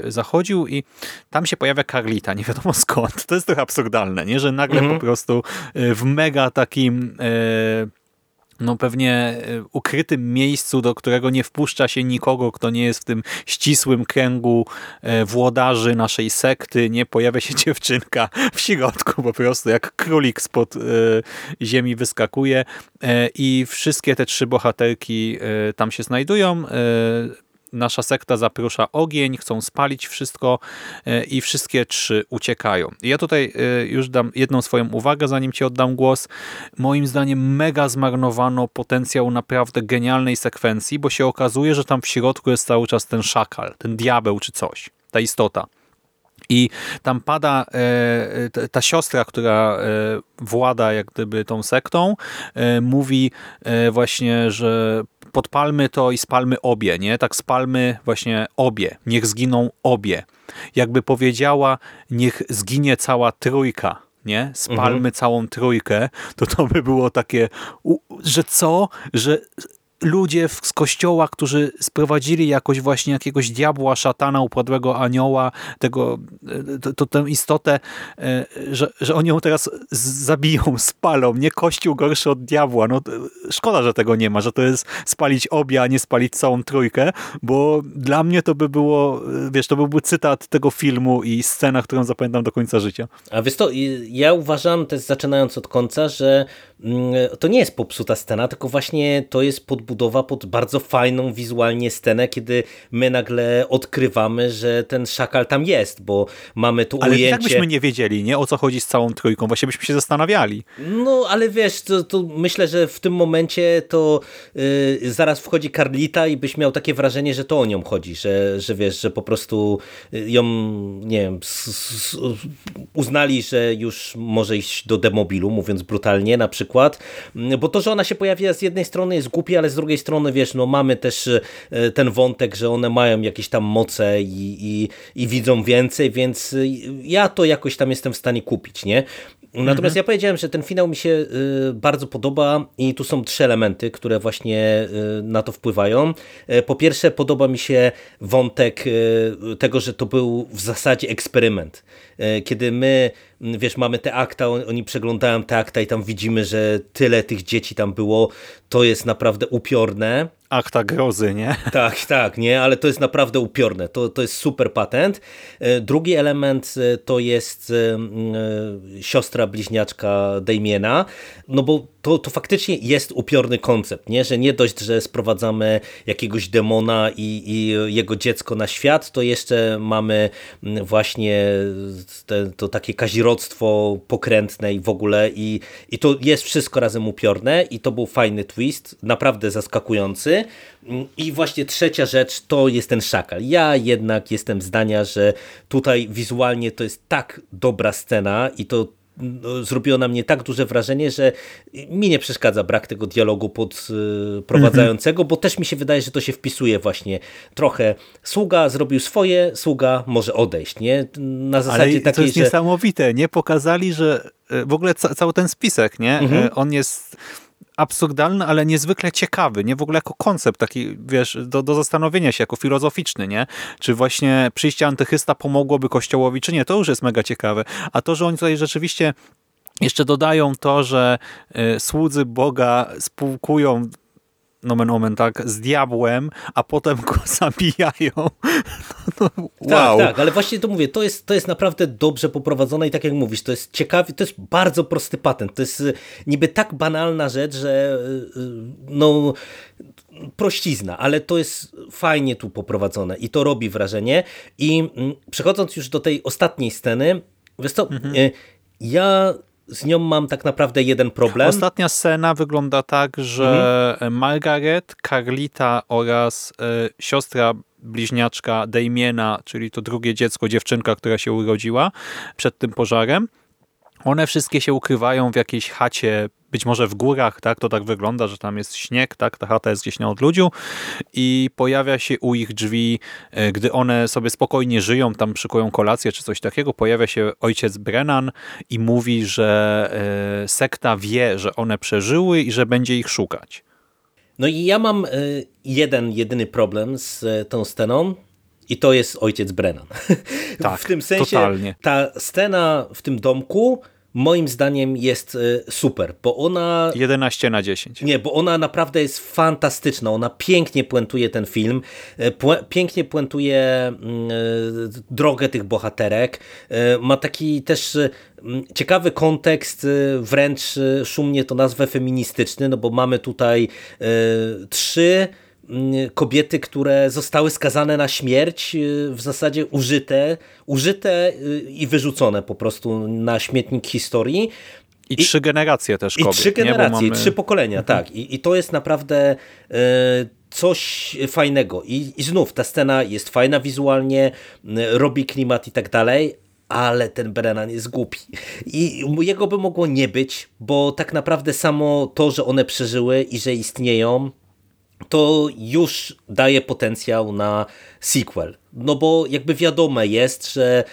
zachodził i tam się pojawia Carlita, nie wiadomo [LAUGHS] skąd. To jest trochę absurdalne, nie? że nagle mhm. po prostu w mega takim no pewnie e, ukrytym miejscu, do którego nie wpuszcza się nikogo, kto nie jest w tym ścisłym kręgu e, włodarzy naszej sekty, nie pojawia się [LAUGHS] dziewczynka w środku po prostu, jak królik spod e, ziemi wyskakuje i wszystkie te trzy bohaterki tam się znajdują nasza sekta zaprusza ogień, chcą spalić wszystko e, i wszystkie trzy uciekają. Ja tutaj e, już dam jedną swoją uwagę, zanim ci oddam głos. Moim zdaniem mega zmarnowano potencjał naprawdę genialnej sekwencji, bo się okazuje, że tam w środku jest cały czas ten szakal, ten diabeł czy coś, ta istota. I tam pada e, ta siostra, która e, włada jak gdyby tą sektą, e, mówi e, właśnie, że podpalmy to i spalmy obie, nie? Tak spalmy właśnie obie, niech zginą obie. Jakby powiedziała, niech zginie cała trójka, nie? Spalmy mhm. całą trójkę, to to by było takie, że co? Że ludzie z kościoła, którzy sprowadzili jakoś właśnie jakiegoś diabła, szatana, upadłego anioła, tego, e, to, to tę istotę, e, że, że oni ją teraz zabiją, [LAUGHS] spalą. Nie kościół gorszy od diabła. No, szkoda, że tego nie ma, że to jest spalić obie, a nie spalić całą trójkę, bo dla mnie to by było, e, wiesz, to byłby cytat tego filmu i scena, którą zapamiętam do końca życia. A wiesz to, ja uważam, też zaczynając od końca, że to nie jest popsuta scena, tylko właśnie to jest podbudowa pod bardzo fajną wizualnie scenę, kiedy my nagle odkrywamy, że ten szakal tam jest, bo mamy tu ale ujęcie... Ale byśmy nie wiedzieli, nie? O co chodzi z całą trójką, właśnie byśmy się zastanawiali. No, ale wiesz, to, to myślę, że w tym momencie to yy, zaraz wchodzi Carlita i byś miał takie wrażenie, że to o nią chodzi, że, że wiesz, że po prostu ją, nie wiem, uznali, że już może iść do demobilu, mówiąc brutalnie na przykład, bo to, że ona się pojawia z jednej strony jest głupie, ale z drugiej strony, wiesz, no mamy też e, ten wątek, że one mają jakieś tam moce i, i, i widzą więcej, więc ja to jakoś tam jestem w stanie kupić, nie? Natomiast mhm. ja powiedziałem, że ten finał mi się y, bardzo podoba i tu są trzy elementy, które właśnie na to wpływają. E, po pierwsze podoba mi się wątek tego, że to był w zasadzie eksperyment. E, kiedy my, wiesz, mamy te akta, oni przeglądają te akta i tam widzimy, że tyle tych dzieci tam było, to jest naprawdę upiorne akta grozy, nie? [LAUGHS] Tak, tak, nie, ale to jest naprawdę upiorne. To, to jest super patent. E, drugi element e, to jest e, siostra bliźniaczka Damiena, no bo to, to faktycznie jest upiorny koncept, nie? że nie dość, że sprowadzamy jakiegoś demona i, i jego dziecko na świat, to jeszcze mamy właśnie te, to takie kazirodztwo pokrętne i w ogóle i, i to jest wszystko razem upiorne i to był fajny twist, naprawdę zaskakujący i właśnie trzecia rzecz to jest ten szakal. Ja jednak jestem zdania, że tutaj wizualnie to jest tak dobra scena i to zrobiło na mnie tak duże wrażenie, że mi nie przeszkadza brak tego dialogu podprowadzającego, bo też mi się wydaje, że to się wpisuje właśnie trochę. Sługa zrobił swoje, sługa może odejść, nie? Na zasadzie Ale takiej, to jest że... niesamowite, nie? Pokazali, że e, w ogóle ca cały ten spisek, nie? Mhm. E, on jest absurdalny, ale niezwykle ciekawy, nie w ogóle jako koncept taki, wiesz, do, do zastanowienia się, jako filozoficzny, nie? Czy właśnie przyjście antychrysta pomogłoby Kościołowi, czy nie? To już jest mega ciekawe. A to, że oni tutaj rzeczywiście jeszcze dodają to, że y, słudzy Boga spółkują nomen omen, tak, z diabłem, a potem go [LAUGHS] zabijają. [LAUGHS] No, no, wow. Tak, tak, ale właśnie to mówię, to jest, to jest naprawdę dobrze poprowadzone i tak jak mówisz, to jest ciekawy, to jest bardzo prosty patent. To jest y, niby tak banalna rzecz, że y, y, no prościzna, ale to jest fajnie tu poprowadzone i to robi wrażenie. I mm, przechodząc już do tej ostatniej sceny, wiesz co, mhm. ja z nią mam tak naprawdę jeden problem. Ostatnia scena wygląda tak, że mhm. Margaret, Carlita oraz y, siostra bliźniaczka Damiena, czyli to drugie dziecko, dziewczynka, która się urodziła przed tym pożarem, one wszystkie się ukrywają w jakiejś chacie być może w górach, tak, to tak wygląda, że tam jest śnieg, tak, ta chata jest gdzieś na odludziu i pojawia się u ich drzwi, e, gdy one sobie spokojnie żyją, tam szykują kolację czy coś takiego, pojawia się ojciec Brennan i mówi, że e, sekta wie, że one przeżyły i że będzie ich szukać. No i ja mam e, jeden, jedyny problem z tą sceną, i to jest ojciec Brennan. [LAUGHS] Tak, w tym sensie totalnie. ta scena w tym domku moim zdaniem jest e, super, bo ona... 11 na 10. Nie, bo ona naprawdę jest fantastyczna, ona pięknie puentuje ten film, e, pięknie puentuje mm, e, drogę tych bohaterek, ma taki też mm, ciekawy kontekst, wręcz szumnie to nazwę feministyczny, no bo mamy tutaj trzy kobiety, które zostały skazane na śmierć, y, w zasadzie użyte, użyte y, i wyrzucone po prostu na śmietnik historii. I, I trzy generacje też kobiet. I trzy generacje, mamy... trzy pokolenia, mhm. tak. I, I to jest naprawdę y, coś fajnego. I, I znów ta scena jest fajna wizualnie, robi klimat i tak dalej, ale ten Brennan jest głupi. I jego by mogło nie być, bo tak naprawdę samo to, że one przeżyły i że istnieją, to już daje potencjał na sequel. No bo jakby wiadome jest, że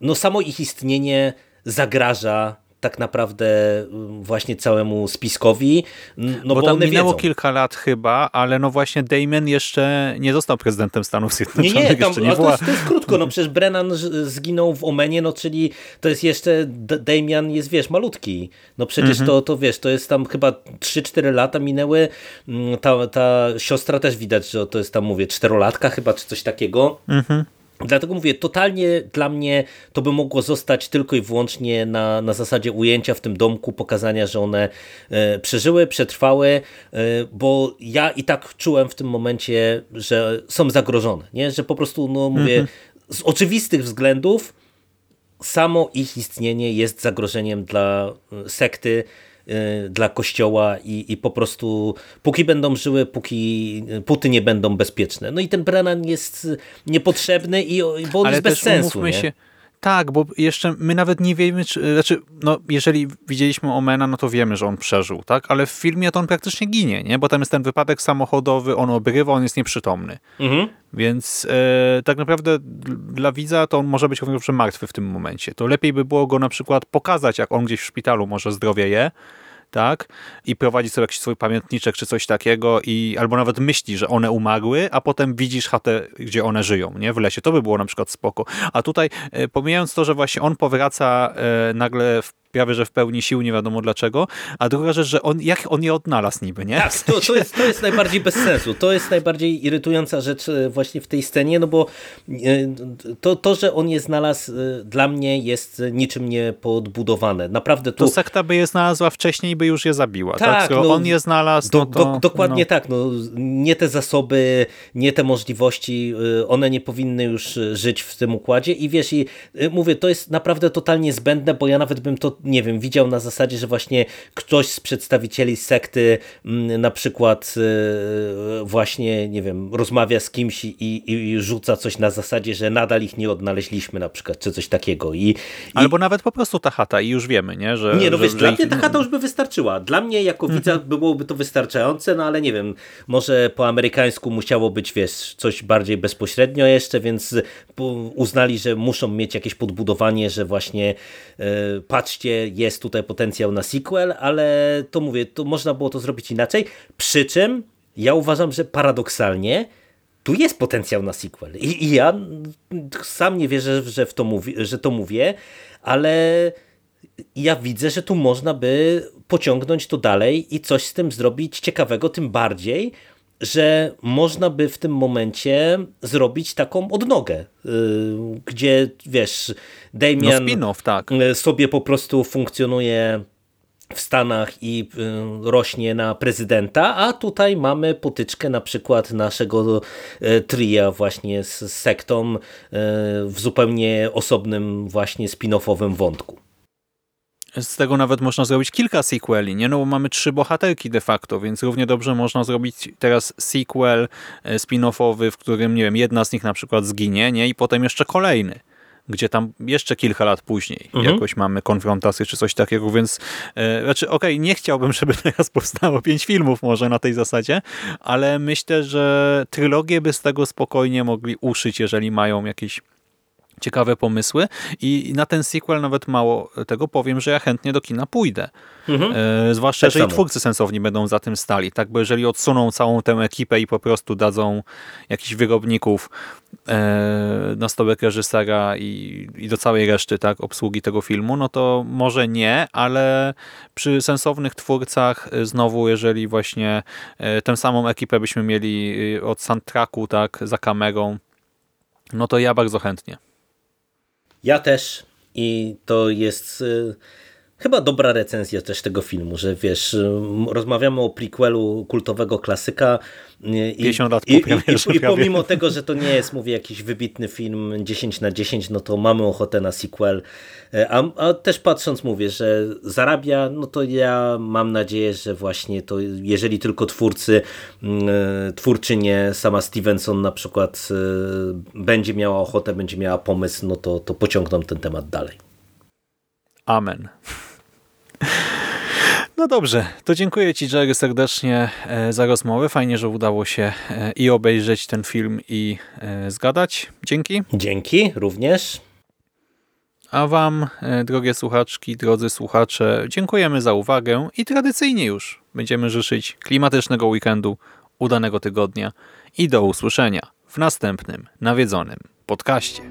no samo ich istnienie zagraża tak naprawdę mm, właśnie całemu spiskowi. No bo, bo tam minęło wiedzą. kilka lat chyba, ale no właśnie Damon jeszcze nie został prezydentem Stanów Zjednoczonych. Nie, nie, tam, nie to, jest, to, jest, krótko, no przecież Brennan zginął w Omenie, no czyli to jest jeszcze, Damian jest wiesz, malutki. No przecież mhm. to, to wiesz, to jest tam chyba 3-4 lata minęły, mm, ta, ta siostra też widać, że to jest tam mówię, czterolatka chyba, czy coś takiego. Mhm. Dlatego mówię, totalnie dla mnie to by mogło zostać tylko i wyłącznie na, na zasadzie ujęcia w tym domku, pokazania, że one e, przeżyły, przetrwały, e, bo ja i tak czułem w tym momencie, że są zagrożone, nie? że po prostu, no mówię, mhm. z oczywistych względów samo ich istnienie jest zagrożeniem dla e, sekty, dla kościoła i, i po prostu póki będą żyły, póki puty nie będą bezpieczne. No i ten Brennan jest niepotrzebny i bo on Ale jest bez sensu. Nie? Tak, bo jeszcze my nawet nie wiemy, czy, znaczy, no, jeżeli widzieliśmy Omena, no to wiemy, że on przeżył, tak? Ale w filmie to on praktycznie ginie, nie? Bo tam jest ten wypadek samochodowy, on obrywa, on jest nieprzytomny. Mhm. Więc e, tak naprawdę dla widza to on może być równie martwy w tym momencie. To lepiej by było go na przykład pokazać, jak on gdzieś w szpitalu może zdrowieje, tak? I prowadzi sobie jakiś swój pamiętniczek czy coś takiego i albo nawet myśli, że one umarły, a potem widzisz chatę, gdzie one żyją, nie? W lesie. To by było na przykład spoko. A tutaj, e, pomijając to, że właśnie on powraca e, nagle w prawie że w pełni sił, nie wiadomo dlaczego. A druga rzecz, że on, jak on je odnalazł niby, nie? Tak, to, to, jest, to jest najbardziej bez sensu. To jest najbardziej irytująca rzecz e, właśnie w tej scenie, no bo e, to, to że on je znalazł e, dla mnie jest niczym nie podbudowane. Naprawdę tu... To sekta by je znalazła wcześniej i by już je zabiła, tak? tak? no, on je znalazł, do, no to, do, Dokładnie no. tak. No, nie te zasoby, nie te możliwości, one nie powinny już żyć w tym układzie i wiesz, i mówię, to jest naprawdę totalnie zbędne, bo ja nawet bym to nie wiem, widział na zasadzie, że właśnie ktoś z przedstawicieli sekty mm, na przykład e, właśnie, nie wiem, rozmawia z kimś i, i rzuca coś na zasadzie, że nadal ich nie odnaleźliśmy na przykład, czy coś takiego. I, Albo nawet po prostu ta chata i już wiemy, nie? Że, nie, no wiesz, że dla ich... mnie ta chata już by wystarczyła. Dla mnie jako widza mhm. byłoby to wystarczające, no ale nie wiem, może po amerykańsku musiało być, wiesz, coś bardziej bezpośrednio jeszcze, więc uznali, że muszą mieć jakieś podbudowanie, że właśnie e, patrzcie, jest tutaj potencjał na sequel, ale to mówię, to można było to zrobić inaczej. Przy czym ja uważam, że paradoksalnie tu jest potencjał na sequel. I, i ja sam nie wierzę, że, w to mówi, że to mówię, ale ja widzę, że tu można by pociągnąć to dalej i coś z tym zrobić ciekawego, tym bardziej, że można by w tym momencie zrobić taką odnogę, y, gdzie wiesz, Damian no tak. Y, sobie po prostu funkcjonuje w Stanach i y, rośnie na prezydenta, a tutaj mamy potyczkę na przykład naszego tria właśnie z sektą w zupełnie osobnym właśnie spin-offowym wątku z tego nawet można zrobić kilka sequeli, nie? No bo mamy trzy bohaterki de facto, więc równie dobrze można zrobić teraz sequel e, spin-offowy, w którym, nie wiem, jedna z nich na przykład zginie, nie? I potem jeszcze kolejny gdzie tam jeszcze kilka lat później mhm. jakoś mamy konfrontację czy coś takiego, więc e, znaczy okej, okay, nie chciałbym, [LAUGHS] żeby teraz powstało pięć filmów może na tej zasadzie, ale myślę, że trylogię by z tego spokojnie mogli uszyć, jeżeli mają jakieś ciekawe pomysły i na ten sequel nawet mało tego powiem, że ja chętnie do kina pójdę. Mhm. E, zwłaszcza, tak jeżeli samo. twórcy sensowni będą za tym stali, tak? Bo jeżeli odsuną całą tę ekipę i po prostu dadzą jakichś wyrobników e, na stołek reżysera i, i do całej reszty tak, obsługi tego filmu, no to może nie, ale przy sensownych twórcach e, znowu, jeżeli właśnie e, tę samą ekipę byśmy mieli e, od soundtracku, tak, za kamerą, no to ja bardzo chętnie. Ja też i to jest y, chyba dobra recenzja też tego filmu, że wiesz, y, rozmawiamy o prequelu kultowego klasyka, 50 lat I, i, i, pomimo tego, że to nie jest, mówię, jakiś wybitny film 10 na 10, no to mamy ochotę na sequel. E, a, a, też patrząc, mówię, że zarabia, no to ja mam nadzieję, że właśnie to, jeżeli tylko twórcy, e, twórczynie, sama Stevenson na przykład e, będzie miała ochotę, będzie miała pomysł, no to, to pociągną ten temat dalej. Amen. [LAUGHS] No dobrze, to dziękuję Ci Jerry serdecznie e, za rozmowę. Fajnie, że udało się e, i obejrzeć ten film i e, zgadać. Dzięki. Dzięki również. A Wam, drogie słuchaczki, drodzy słuchacze, dziękujemy za uwagę i tradycyjnie już będziemy życzyć klimatycznego weekendu, udanego tygodnia i do usłyszenia w następnym nawiedzonym podcaście.